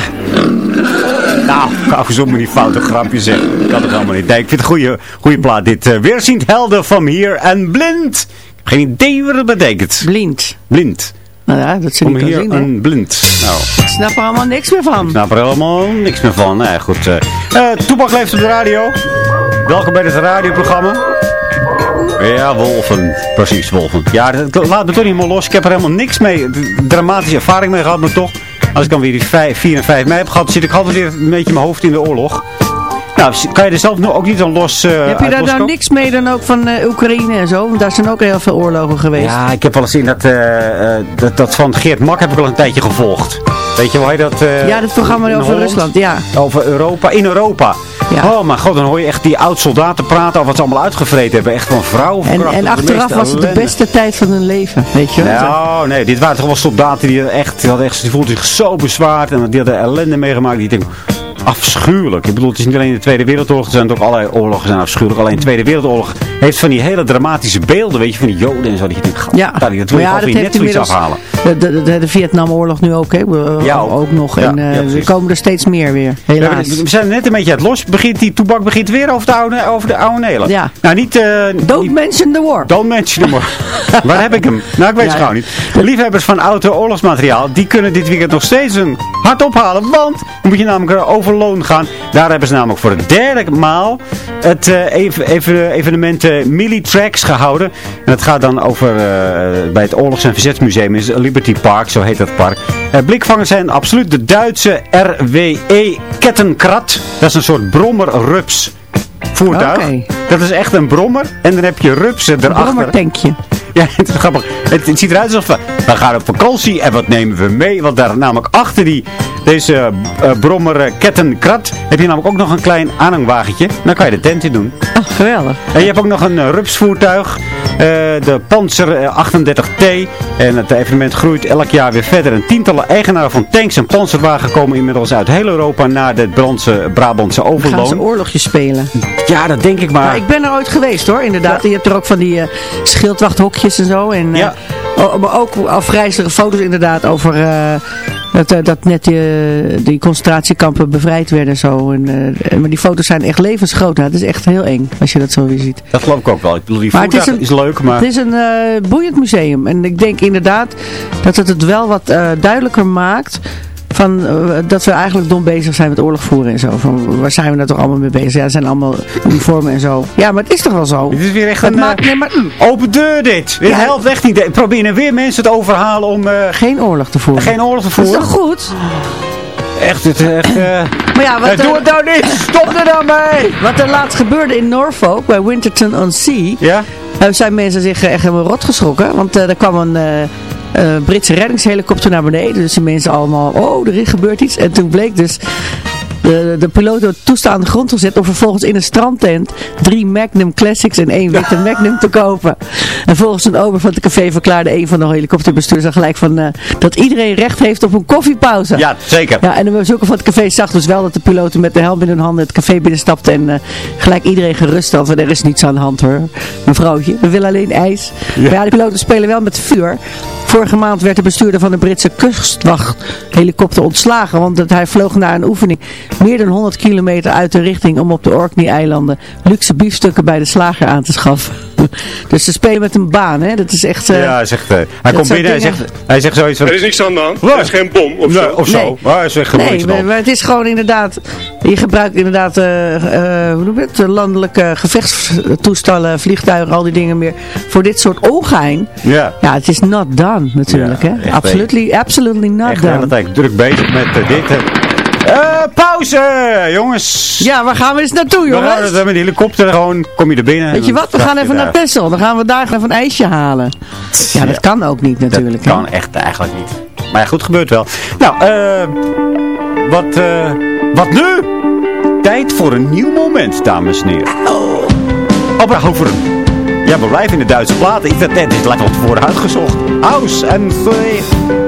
Zwijnen. Nou, toe moet die foute grapjes zeggen. Ik kan het helemaal niet. Nee, ik vind het een goede, goede plaat. Dit uh, weerziend helden van hier en blind. Ik heb geen idee wat het betekent. Blind. Blind. Nou ja, dat ze Kom niet hier zien, hè? en blind. Nou, Ik snap er allemaal niks meer van. ik snap er helemaal niks meer van. Nee, goed. eh eh, Toepak leeft op de radio. Welkom bij dit radioprogramma. Ja, wolven. Precies, wolven. Ja, dat laat me toch niet meer los. Ik heb er helemaal niks mee. Dramatische ervaring mee gehad, maar toch. Als ik dan weer die 5, 4 en 5 mei heb gehad, zit ik altijd weer een beetje mijn hoofd in de oorlog. Nou, kan je er zelf ook niet dan los eh Heb je daar nou niks mee dan ook van eh, Oekraïne en zo? Want daar zijn ook heel veel oorlogen geweest. Ja, ik heb wel eens in dat, eh, dat, dat van Geert Mak heb ik wel een tijdje gevolgd. Weet je, hoe heet dat? Ja, dat programma over Holland? Rusland, ja. Over Europa, in Europa. Oh mijn god, dan hoor je echt die oud-soldaten praten over wat ze allemaal uitgevreten hebben. Echt van vrouwen. En, en achteraf was het de beste tijd van hun leven, weet je wel. Oh, nee, dit waren toch wel soldaten die echt, die, hadden echt, die voelden zich zo bezwaard en die hadden ellende meegemaakt. Die denken, afschuwelijk. Ik bedoel, het is niet alleen de Tweede Wereldoorlog, er zijn ook allerlei oorlogen zijn afschuwelijk. Alleen de Tweede Wereldoorlog heeft van die hele dramatische beelden, weet je, van die joden en zo. Dat je denkt, Ja, dat wil je ja, dat Netflix inmiddels afhalen. de, de, de, de Vietnamoorlog nu ook, hè? Ja, ook, ook. nog. Ja, en eh, ja, er komen er steeds meer weer, We, helaas. we zijn net een beetje uit los. Begint, die toebak begint weer over de oude, over de oude Nelen. Ja. Nou, niet... eh, Don't mention the war. Don't mention the war. Waar heb ik hem? Nou, ik weet het gewoon niet. De liefhebbers van auto oorlogsmateriaal, die kunnen dit weekend nog steeds een hart ophalen. Want dan moet je namelijk naar Overloon gaan. Daar hebben ze namelijk voor de derde maal het even, even, evenement eh Millitracks gehouden. En dat gaat dan over eh, bij het Oorlogs- en Verzetsmuseum in Liberty Park, zo heet dat park. Blikvangers zijn absoluut de Duitse RWE Kettenkrat. Dat is een soort brommerrups voertuig. Dat is echt een brommer. En dan heb je rupsen Een erachter. brommertankje. Ja, het is grappig. Het, het ziet eruit alsof we, we gaan op vakantie en wat nemen we mee? Want daar namelijk achter die, deze eh, eh, brommer eh, kettenkrat heb je namelijk ook nog een klein aanhangwagentje. Dan kan je de tent in doen. Oh, geweldig. En je hebt ook nog een uh, rupsvoertuig. eh, de Panzer eh, 38T. En het evenement groeit elk jaar weer verder. En tientallen eigenaren van tanks en panzerwagen komen inmiddels uit heel Europa naar de Brandse, Brabantse Dan gaan ze overloon. oorlogjes spelen. Ja, dat denk ik maar. Ik ben er ooit geweest hoor, inderdaad. Je hebt er ook van die eh, schildwachthokjes en zo. En, eh, Ja. maar ook afgrijzelijke foto's inderdaad over eh, dat, eh, dat net die, eh, die concentratiekampen bevrijd werden en zo. En, eh, maar die foto's zijn echt levensgroot. Nou, het is echt heel eng als je dat zo weer ziet. Dat geloof ik ook wel. Ik bedoel, die Maar het is is, leuk, maar... Het is een boeiend museum. En ik denk inderdaad dat het het wel wat duidelijker maakt... Van, eh, dat we eigenlijk dom bezig zijn met oorlog voeren en zo. Van, waar zijn we nou toch allemaal mee bezig? Ja, zijn allemaal uniformen en zo. Ja, maar het is toch wel zo? Dit is weer echt Het een maakt- eh, nee, maar- open deur dit. Dit Ja. helpt echt niet. Proberen weer mensen te overhalen om eh, Geen oorlog te voeren. geen oorlog te Dat is voeren. toch goed? Echt, het, echt Maar ja, wat doe het nou niet. Stop er dan mee. Wat er laatst gebeurde in Norfolk, bij Winterton on Sea, Ja? zijn mensen zich echt helemaal rot geschrokken. Want eh, er kwam een Britse reddingshelikopter naar beneden. Dus die mensen allemaal, oh, er gebeurt iets. En toen bleek dus de, de piloot het toestaan aan de grond gezet om vervolgens in een strandtent drie Magnum Classics en één witte Magnum te kopen. En volgens een ober van het café verklaarde een van de helikopterbestuurders al gelijk van, eh, dat iedereen recht heeft op een koffiepauze. Ja, zeker. Ja, en de bezoeker van het café zag dus wel dat de piloten met de helm in hun handen het café binnenstapten en eh, gelijk iedereen gerust had. Want er is niets aan de hand hoor, mevrouwtje. We willen alleen ijs. Ja. Maar ja, de piloten spelen wel met vuur. Vorige maand werd de bestuurder van de Britse kustwachthelikopter ontslagen. Want dat hij vloog naar een oefening meer dan 100 kilometer uit de richting om op de Orkney-eilanden luxe biefstukken bij de slager aan te schaffen. dus ze spelen met een baan, hè. Dat is echt... eh, ja, hij zegt, eh, hij komt binnen, hij dingen- zegt, hij zegt zoiets van... Er is niks aan de hand. Wat? Er is geen bom of Nee, zo. of zo. Nee. Maar hij zegt gewoon Nee, niks maar, dan. maar het is gewoon inderdaad, je gebruikt inderdaad, eh, eh, hoe noem je het, landelijke gevechtstoestellen, vliegtuigen, al die dingen meer, voor dit soort ongein. Ja. Ja, het is not done natuurlijk, Ja, hè. Absolutely, absolutely not Echt done. tijd druk bezig met dit. Eh, pauze, jongens. Ja, waar gaan we eens naartoe, We gaan jongens? het met de helikopter gewoon, kom je er binnen. Weet je wat, we gaan even naar. Texel, dan gaan we daar even een ijsje halen. Ja, dat kan ook niet natuurlijk, Dat kan echt eigenlijk niet. Maar ja, goed, gebeurt wel. Nou, eh, wat, eh, wat nu? Tijd voor een nieuw moment, dames en heren. Oh, over Ja, we blijven in de Duitse platen. Ik dacht, dit is lekker wat tevoren uitgezocht. House and Three.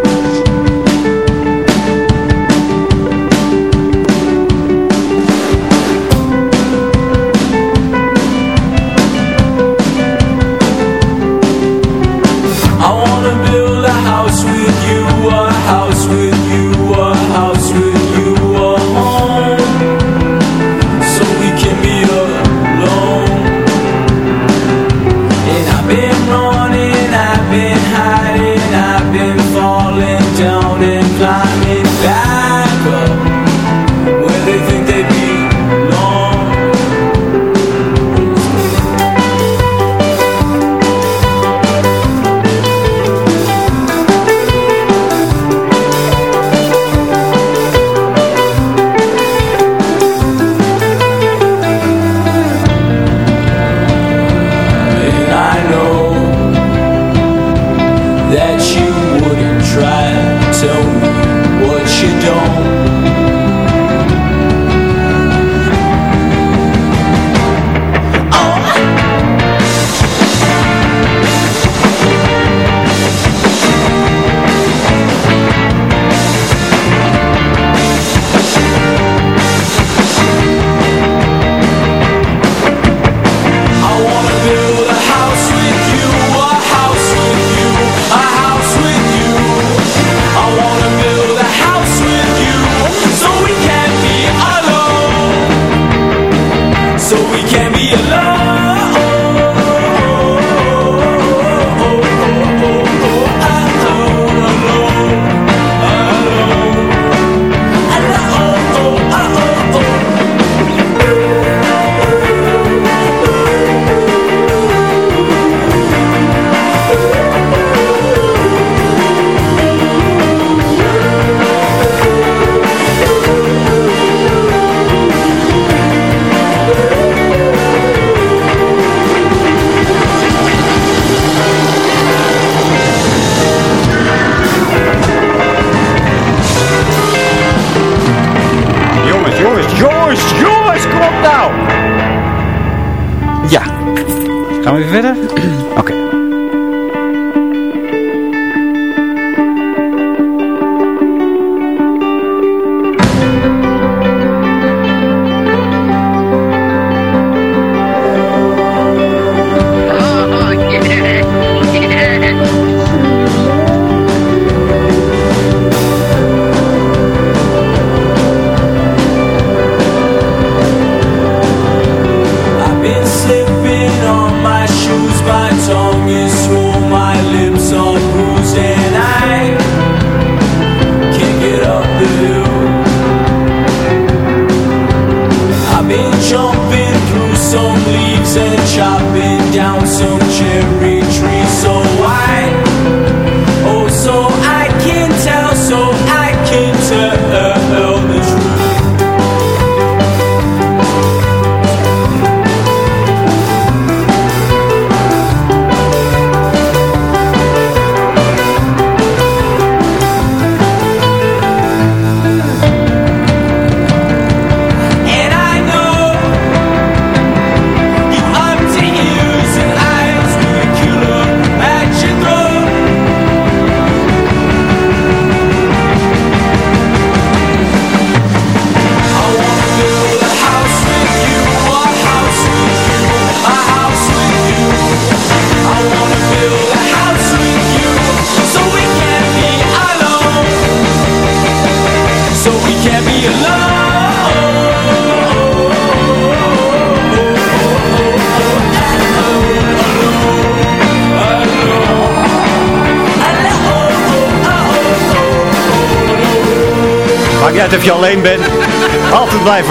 that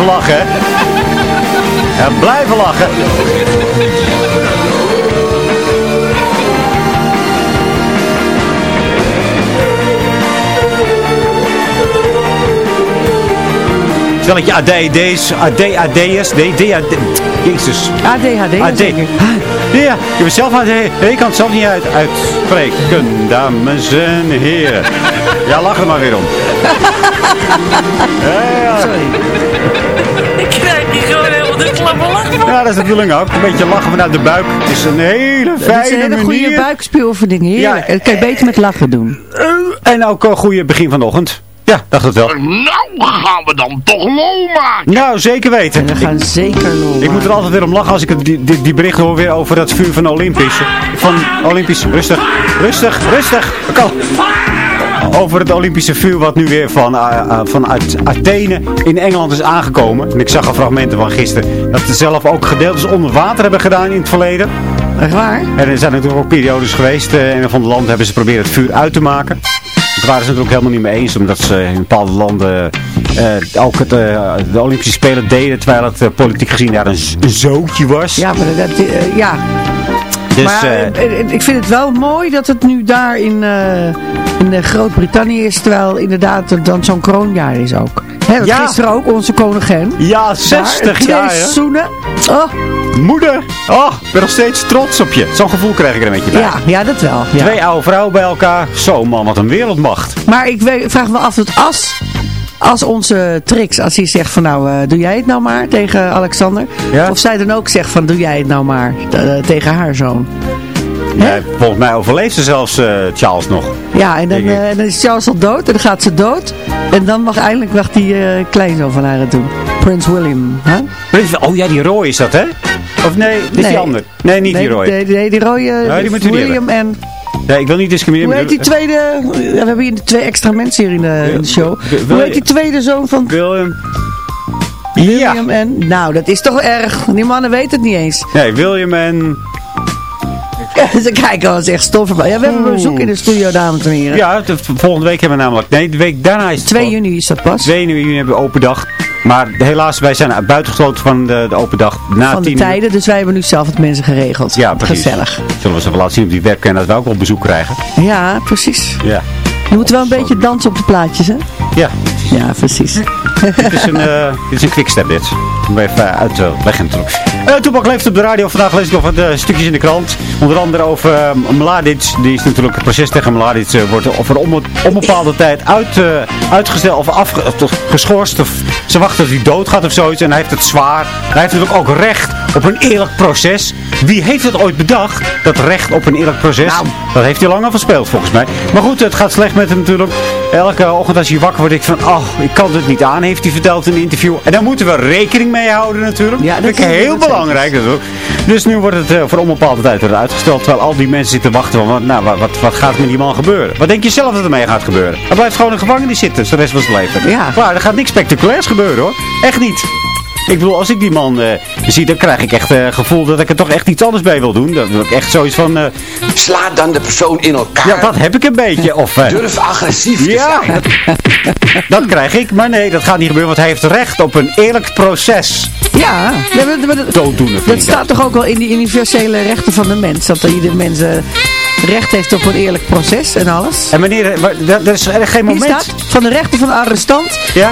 blijven lachen. En blijven lachen. Stelletje ADD's, ADAD'ers, DDAD, Jezus. ADHD. AD. Ja, ik heb zelf AD. Ik kan het zelf niet uit, uitspreken, dames en heren. Ja, lach er maar weer om. Ja, Sorry. Ik krijg hier gewoon helemaal de klappe lach van. Ja, dat is de bedoeling ook. Een beetje lachen vanuit de buik. Het is een hele Dat is fijne een hele manier. goede buikspieroefening. Heerlijk. Ja, dat kan je beter met lachen doen. En ook een goede begin van de ochtend. Ja, dacht het wel. Nou gaan we dan toch lol maken. Nou, zeker weten. We gaan zeker lol Ik moet er altijd weer om lachen als ik het, die, die, die berichten hoor weer over dat vuur van Olympisch. Van Olympisch. Rustig, rustig, rustig. Kan. Over het Olympische vuur wat nu weer van, eh, eh, vanuit Athene in Engeland is aangekomen. En ik zag er fragmenten van gisteren. Dat ze zelf ook gedeeltes onder water hebben gedaan in het verleden. Echt waar? En er zijn natuurlijk ook periodes geweest. eh, in een van de landen hebben ze proberen het vuur uit te maken. Daar waren ze het ook helemaal niet mee eens. Omdat ze in bepaalde landen eh, ook het, eh, de Olympische Spelen deden. Terwijl het eh, politiek gezien daar een, een zootje was. Ja, maar dat, eh, ja. Dus, maar eh, ik vind het wel mooi dat het nu daar in, eh, in eh, Groot-Brittannië is. Terwijl inderdaad het dan zo'n kroonjaar is ook. Hè, Ja. Gisteren ook onze koningin. Ja, 60 Daar, jaar. Twee hè? zoenen. Oh, Moeder, oh, ik ben nog steeds trots op je. Zo'n gevoel krijg ik er een beetje bij. ja, ja, dat wel. Ja. Twee oude vrouwen bij elkaar. Zo man, wat een wereldmacht. Maar ik vraag me af, dat als, als onze Trix, als hij zegt van nou, eh, doe jij het nou maar tegen Alexander. Ja? Of zij dan ook zegt van doe jij het nou maar eh, tegen haar zoon. Ja, volgens mij overleeft ze zelfs eh, Charles nog. Ja, en dan, is Charles al dood en dan gaat ze dood. En dan mag eindelijk mag die kleinzoon van haar het doen. Prins William. Hè? Prins- Oh ja, die Roy is dat, hè? Of nee, dit is Nee. die ander. Nee, niet nee, die Roy. Nee, nee, die rode Nee, die niet William en... Ja, ik wil niet discrimineren. Hoe heet die tweede... ja, we hebben hier twee extra mensen hier in de, in de show. Hoe heet die tweede zoon van William. William en... Nou, dat is toch erg. Die mannen weten het niet eens. Nee, William en... Ze kijken al echt stof. Ja, we hebben een bezoek in de studio, dames en heren. Ja, de, volgende week hebben we namelijk... Nee, de week daarna is het... 2 juni is dat pas. 2 juni hebben we open dag. Maar helaas, wij zijn buitengesloten van de, de open dag na van de 10 uur. tijden, dus wij hebben nu zelf het mensen geregeld. Ja, precies. Gezellig. Zullen we eens even laten zien op die webcam dat we ook wel bezoek krijgen? Ja, precies. Ja. Je moet wel een beetje dansen op de plaatjes, hè? Ja. Ja, precies. dit is een, dit is een quickstep dit. Om even uit te leggen. Uh, Toepak leeft op de radio. Vandaag lees ik nog wat eh, stukjes in de krant. Onder andere over eh, Mladic. Die is natuurlijk het proces tegen Mladic. eh, wordt over om onbepaalde tijd uit, eh, uitgesteld of afge- of geschorst. Of ze wachten dat hij doodgaat of zoiets. En hij heeft het zwaar. Hij heeft natuurlijk ook recht op een eerlijk proces. Wie heeft het ooit bedacht? Dat recht op een eerlijk proces. Dat heeft hij lang al verspeeld volgens mij. Maar goed, het gaat slecht met hem natuurlijk. Elke ochtend als hij wakker wordt, denk ik van, oh, ik kan het niet aan, heeft hij verteld in een interview. En daar moeten we rekening mee houden natuurlijk. Ja, dat vind ik is- heel dat belangrijk natuurlijk. Dus nu wordt het eh, voor onbepaalde tijd weer uitgesteld. Terwijl al die mensen zitten wachten van, wat- nou, wat, wat, wat gaat met die man gebeuren? Wat denk je zelf dat er mee gaat gebeuren? Hij blijft gewoon in de gevangenis zitten, de rest van zijn leven. Ja. Klaar, er gaat niks spectaculairs gebeuren hoor. Echt niet. Ik bedoel, als ik die man eh, zie, dan krijg ik echt het gevoel dat ik er toch echt iets anders bij wil doen. Dat ik echt zoiets van... eh, Sla dan de persoon in elkaar. ja, dat heb ik een beetje. Of, eh, Durf agressief te ja, zijn. dat krijg ik. Maar nee, dat gaat niet gebeuren, want hij heeft recht op een eerlijk proces. Ja, ja, maar- maar dat- Dooddoener staat toch ook wel in die universele rechten van de mens. Dat ieder mens eh, recht heeft op een eerlijk proces en alles. En meneer, maar, er is er geen Hier moment... staat, van de rechten van de arrestant, Ja?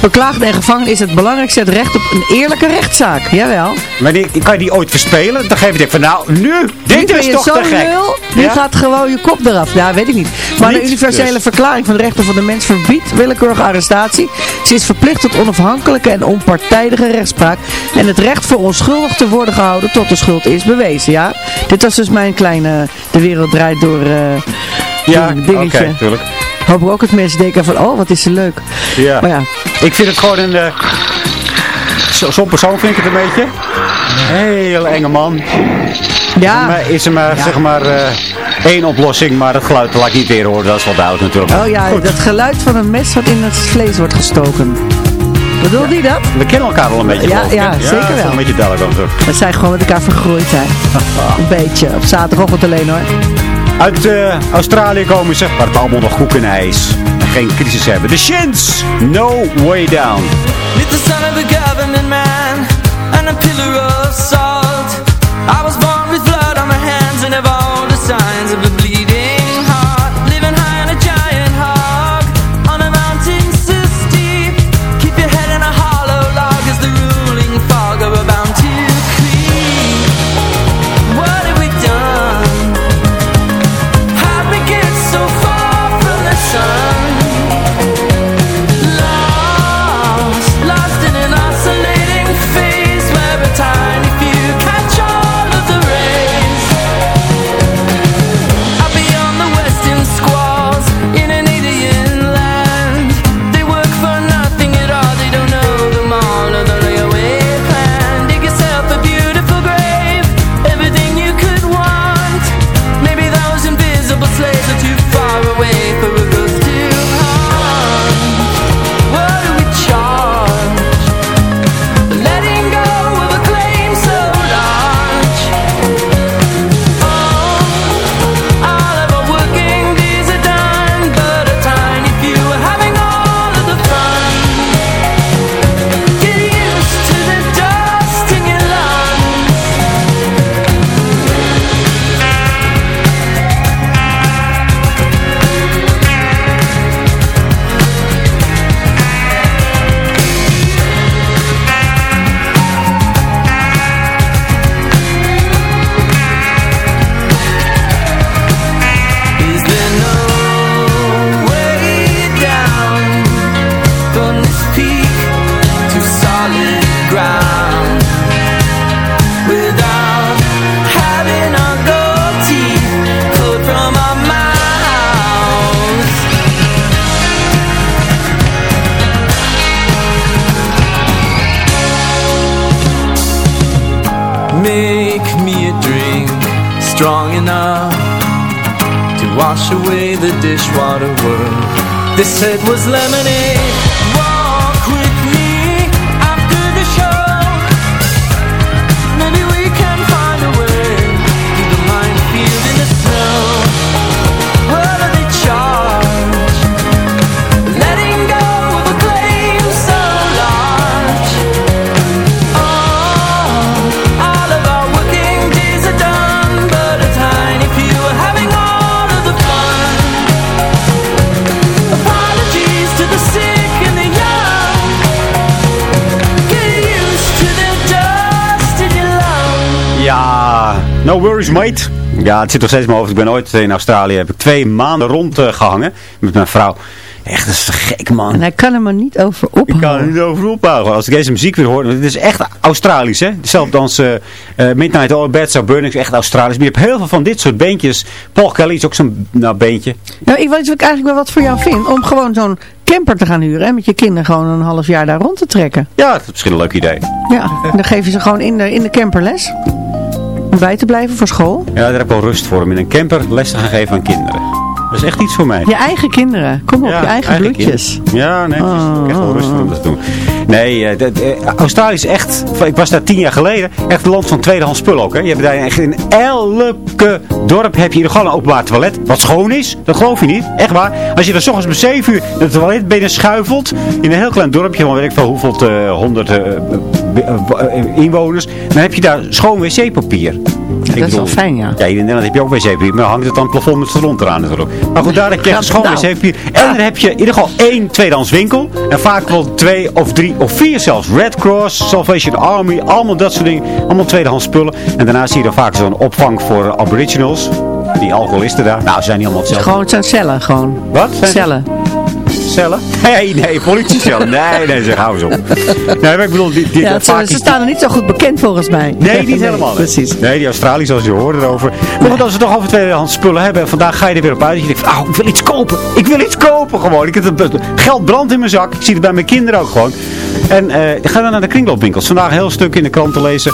Beklaagde en gevangen is het belangrijkste het recht op een eerlijke rechtszaak. Jawel. Wanneer, kan je die ooit verspelen? Dan geef je denk van, nou, nu, dit is je toch zo te gek. nul, nu Ja? gaat gewoon je kop eraf. Ja, weet ik niet. Maar Niet de universele dus. verklaring van de rechten van de mens verbiedt willekeurige arrestatie. Ze is verplicht tot onafhankelijke en onpartijdige rechtspraak. En het recht voor onschuldig te worden gehouden tot de schuld is bewezen. Ja, dit was dus mijn kleine De Wereld Draait Door eh, Ja, oké, dingetje. tuurlijk. Hoop ook dat mensen denken van, oh wat is ze leuk. Ja. Maar ja, Ik vind het gewoon een... eh, zo- Zo'n persoon vind ik het een beetje. Heel enge man. Ja. Is er maar, Ja. zeg maar, eh, één oplossing, maar het geluid laat ik niet weer horen. Dat is wel duidelijk natuurlijk. oh ja, Goed. dat geluid van een mes wat in het vlees wordt gestoken. Bedoel die dat? We kennen elkaar wel een beetje. Ja, ja, zeker wel. een beetje duidelijk over. We zijn gewoon met elkaar vergroeid, hè. Een beetje. Op zaterdagochtend alleen, hoor. Uit eh, Australië komen ze, waar het allemaal nog koek en ijs. geen crisis hebben. De Shins, No Way Down. Meet the son of a government man and a pillar of salt. I was born no worries mate. Ja, het zit nog steeds in mijn hoofd. Ik ben ooit in Australië, heb ik twee maanden rondgehangen met mijn vrouw. Echt, dat is gek man. En hij kan er maar niet over ophouden. Ik kan er niet over ophouden. Als ik deze muziek weer hoor, want het is echt Australisch hè. Hetzelfde als eh, eh, Midnight All Beds Are Burning is echt Australisch. Maar je hebt heel veel van dit soort beentjes. Paul Kelly is ook zo'n nou, beentje. Nou, ik weet wat ik eigenlijk wel wat voor jou vind. Om gewoon zo'n camper te gaan huren. En met je kinderen gewoon een half jaar daar rond te trekken. Ja, dat is misschien een leuk idee. Ja, dan geef je ze gewoon in de, in de camper les. Om bij te blijven voor school. Ja, daar heb ik wel rust voor. Om in een camper les te gaan geven aan kinderen. Dat is echt iets voor mij. Je eigen kinderen. Kom op, Ja, je eigen, eigen bloedjes. kind. Ja, nee. Ik heb echt wel rust voor om dat te doen. Nee, eh, eh, Australië is echt, ik was daar tien jaar geleden, echt een land van tweedehands spullen ook. Hè. Je hebt daar echt in elke dorp heb je gewoon een openbaar toilet. Wat schoon is, dat geloof je niet. Echt waar. Als je dan s ochtends om 7 uur de toilet binnen schuifelt, in een heel klein dorpje van weet ik veel hoeveel, eh, honderd eh, inwoners, dan heb je daar schoon wc-papier. Dat is wel fijn, ja. Ja, in Nederland heb je ook wc-papier, maar dan hangt het dan het plafond met grond eraan natuurlijk. Maar goed, daar heb je schoon Nou. wc-papier. En dan heb je in ieder geval één tweedehands winkel. En vaak wel twee of drie of vier zelfs. Red Cross, Salvation Army, allemaal dat soort dingen. Allemaal tweedehands spullen. En daarna zie je dan vaak zo'n opvang voor aboriginals. Die alcoholisten daar. Nou, ze zijn niet allemaal hetzelfde. Gewoon, het zijn cellen gewoon. Wat? Zijn Cellen. Cellen? Nee, nee, politiecellen. Nee, nee, zeg, hou eens op. Nee, maar ik bedoel, die, die, Ja, ze, ze staan er niet zo goed bekend volgens mij. Nee, niet helemaal. nee. Precies. Nee, die Australiërs, als je hoort erover. Maar goed, als we toch over tweedehands spullen hebben. En vandaag ga je er weer op uit. Dat je denkt van, oh, ik wil iets kopen. Ik wil iets kopen gewoon. Ik heb het geld brandt in mijn zak. Ik zie het bij mijn kinderen ook gewoon. En eh ik ga dan naar de kringloopwinkels. Vandaag een heel stuk in de krant te lezen.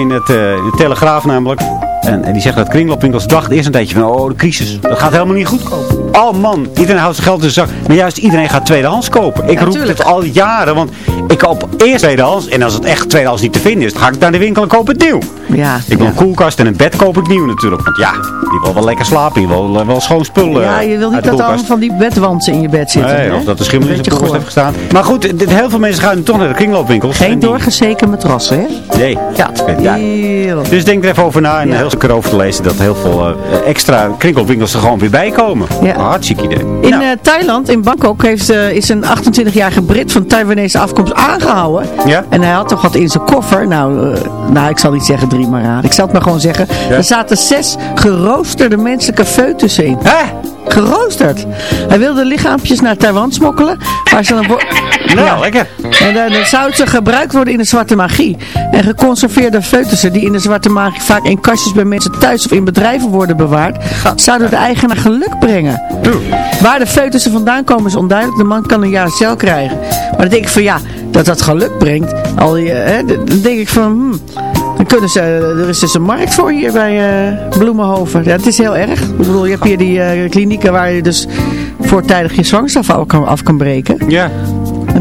In het, eh, de Telegraaf namelijk. En, en die zeggen dat kringloopwinkels dachten eerst een tijdje van, oh, de crisis. Dat gaat helemaal niet goed komen. Oh man, iedereen houdt zijn geld in zijn zak. Maar juist iedereen gaat tweedehands kopen. Ik Ja, roep tuurlijk. het al jaren. Want ik koop eerst tweedehands. En als het echt tweedehands niet te vinden is, dan ga ik naar de winkel en koop het nieuw. Ja, Ik wil ja. een koelkast en een bed koop ik nieuw natuurlijk. Want ja, die wil wel lekker slapen. Die wil eh, wel schoon spul eh, Ja, je wil niet de dat er allemaal van die bedwansen in je bed zitten. Nee, hè? of dat de schimmel in Beetje koelkast heeft gestaan. Maar goed, dit, heel veel mensen gaan toch naar de kringloopwinkels. Geen doorgezeken matrassen, hè? Nee. Ja, Ja. Dus denk er even over na en heel stuk erover te lezen dat heel veel eh, extra kringloopwinkels er gewoon weer bij komen. Ja. Een hartstikke idee. In Nou, eh, Thailand, in Bangkok, heeft, eh, is een 28-jarige Brit van Taiwanese afkomst aangehouden. Ja? En hij had toch wat in zijn koffer. Nou, eh, nou ik zal niet zeggen drie maar raden. Ik zal het maar gewoon zeggen. Ja. Er zaten zes geroosterde menselijke foetussen in. Hè? Geroosterd. Hij wilde lichaampjes naar Taiwan smokkelen. Waar ze dan Nou, lekker. En dan, dan zou ze gebruikt worden in de zwarte magie. En geconserveerde foetussen die in de zwarte magie vaak in kastjes bij mensen thuis of in bedrijven worden bewaard, zouden de eigenaar geluk brengen. Waar de foetussen vandaan komen is onduidelijk. De man kan een jaar cel krijgen. Maar dan denk ik van ja, dat dat geluk brengt. Al die, eh, hè, dan denk ik van hmm, dan kunnen ze, er is dus een markt voor hier bij eh, Bloemenhoven. Ja, het is heel erg. Ik bedoel, je hebt hier die eh, klinieken waar je dus voortijdig je zwangerschap af kan, af kan breken. Ja.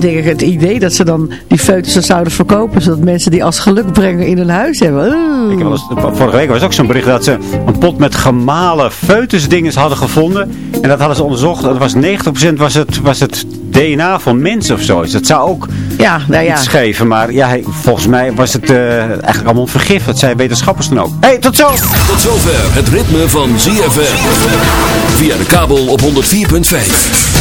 Denk ik het idee dat ze dan die foetussen zouden verkopen. Zodat mensen die als gelukbrenger in hun huis hebben. Ik heb wel eens- vorige week was ook zo'n bericht dat ze een pot met gemalen foetusdingen hadden gevonden. En dat hadden ze onderzocht. Dat was 90% was het, was het DNA van mensen of zo. Dus dat zou ook Ja, nou ja. iets geven. Maar ja, volgens mij was het eh, eigenlijk allemaal vergif. Dat zei wetenschappers dan ook. Hé, hey, tot zo! Tot zover het ritme van ZFM. Via de kabel op 104.5.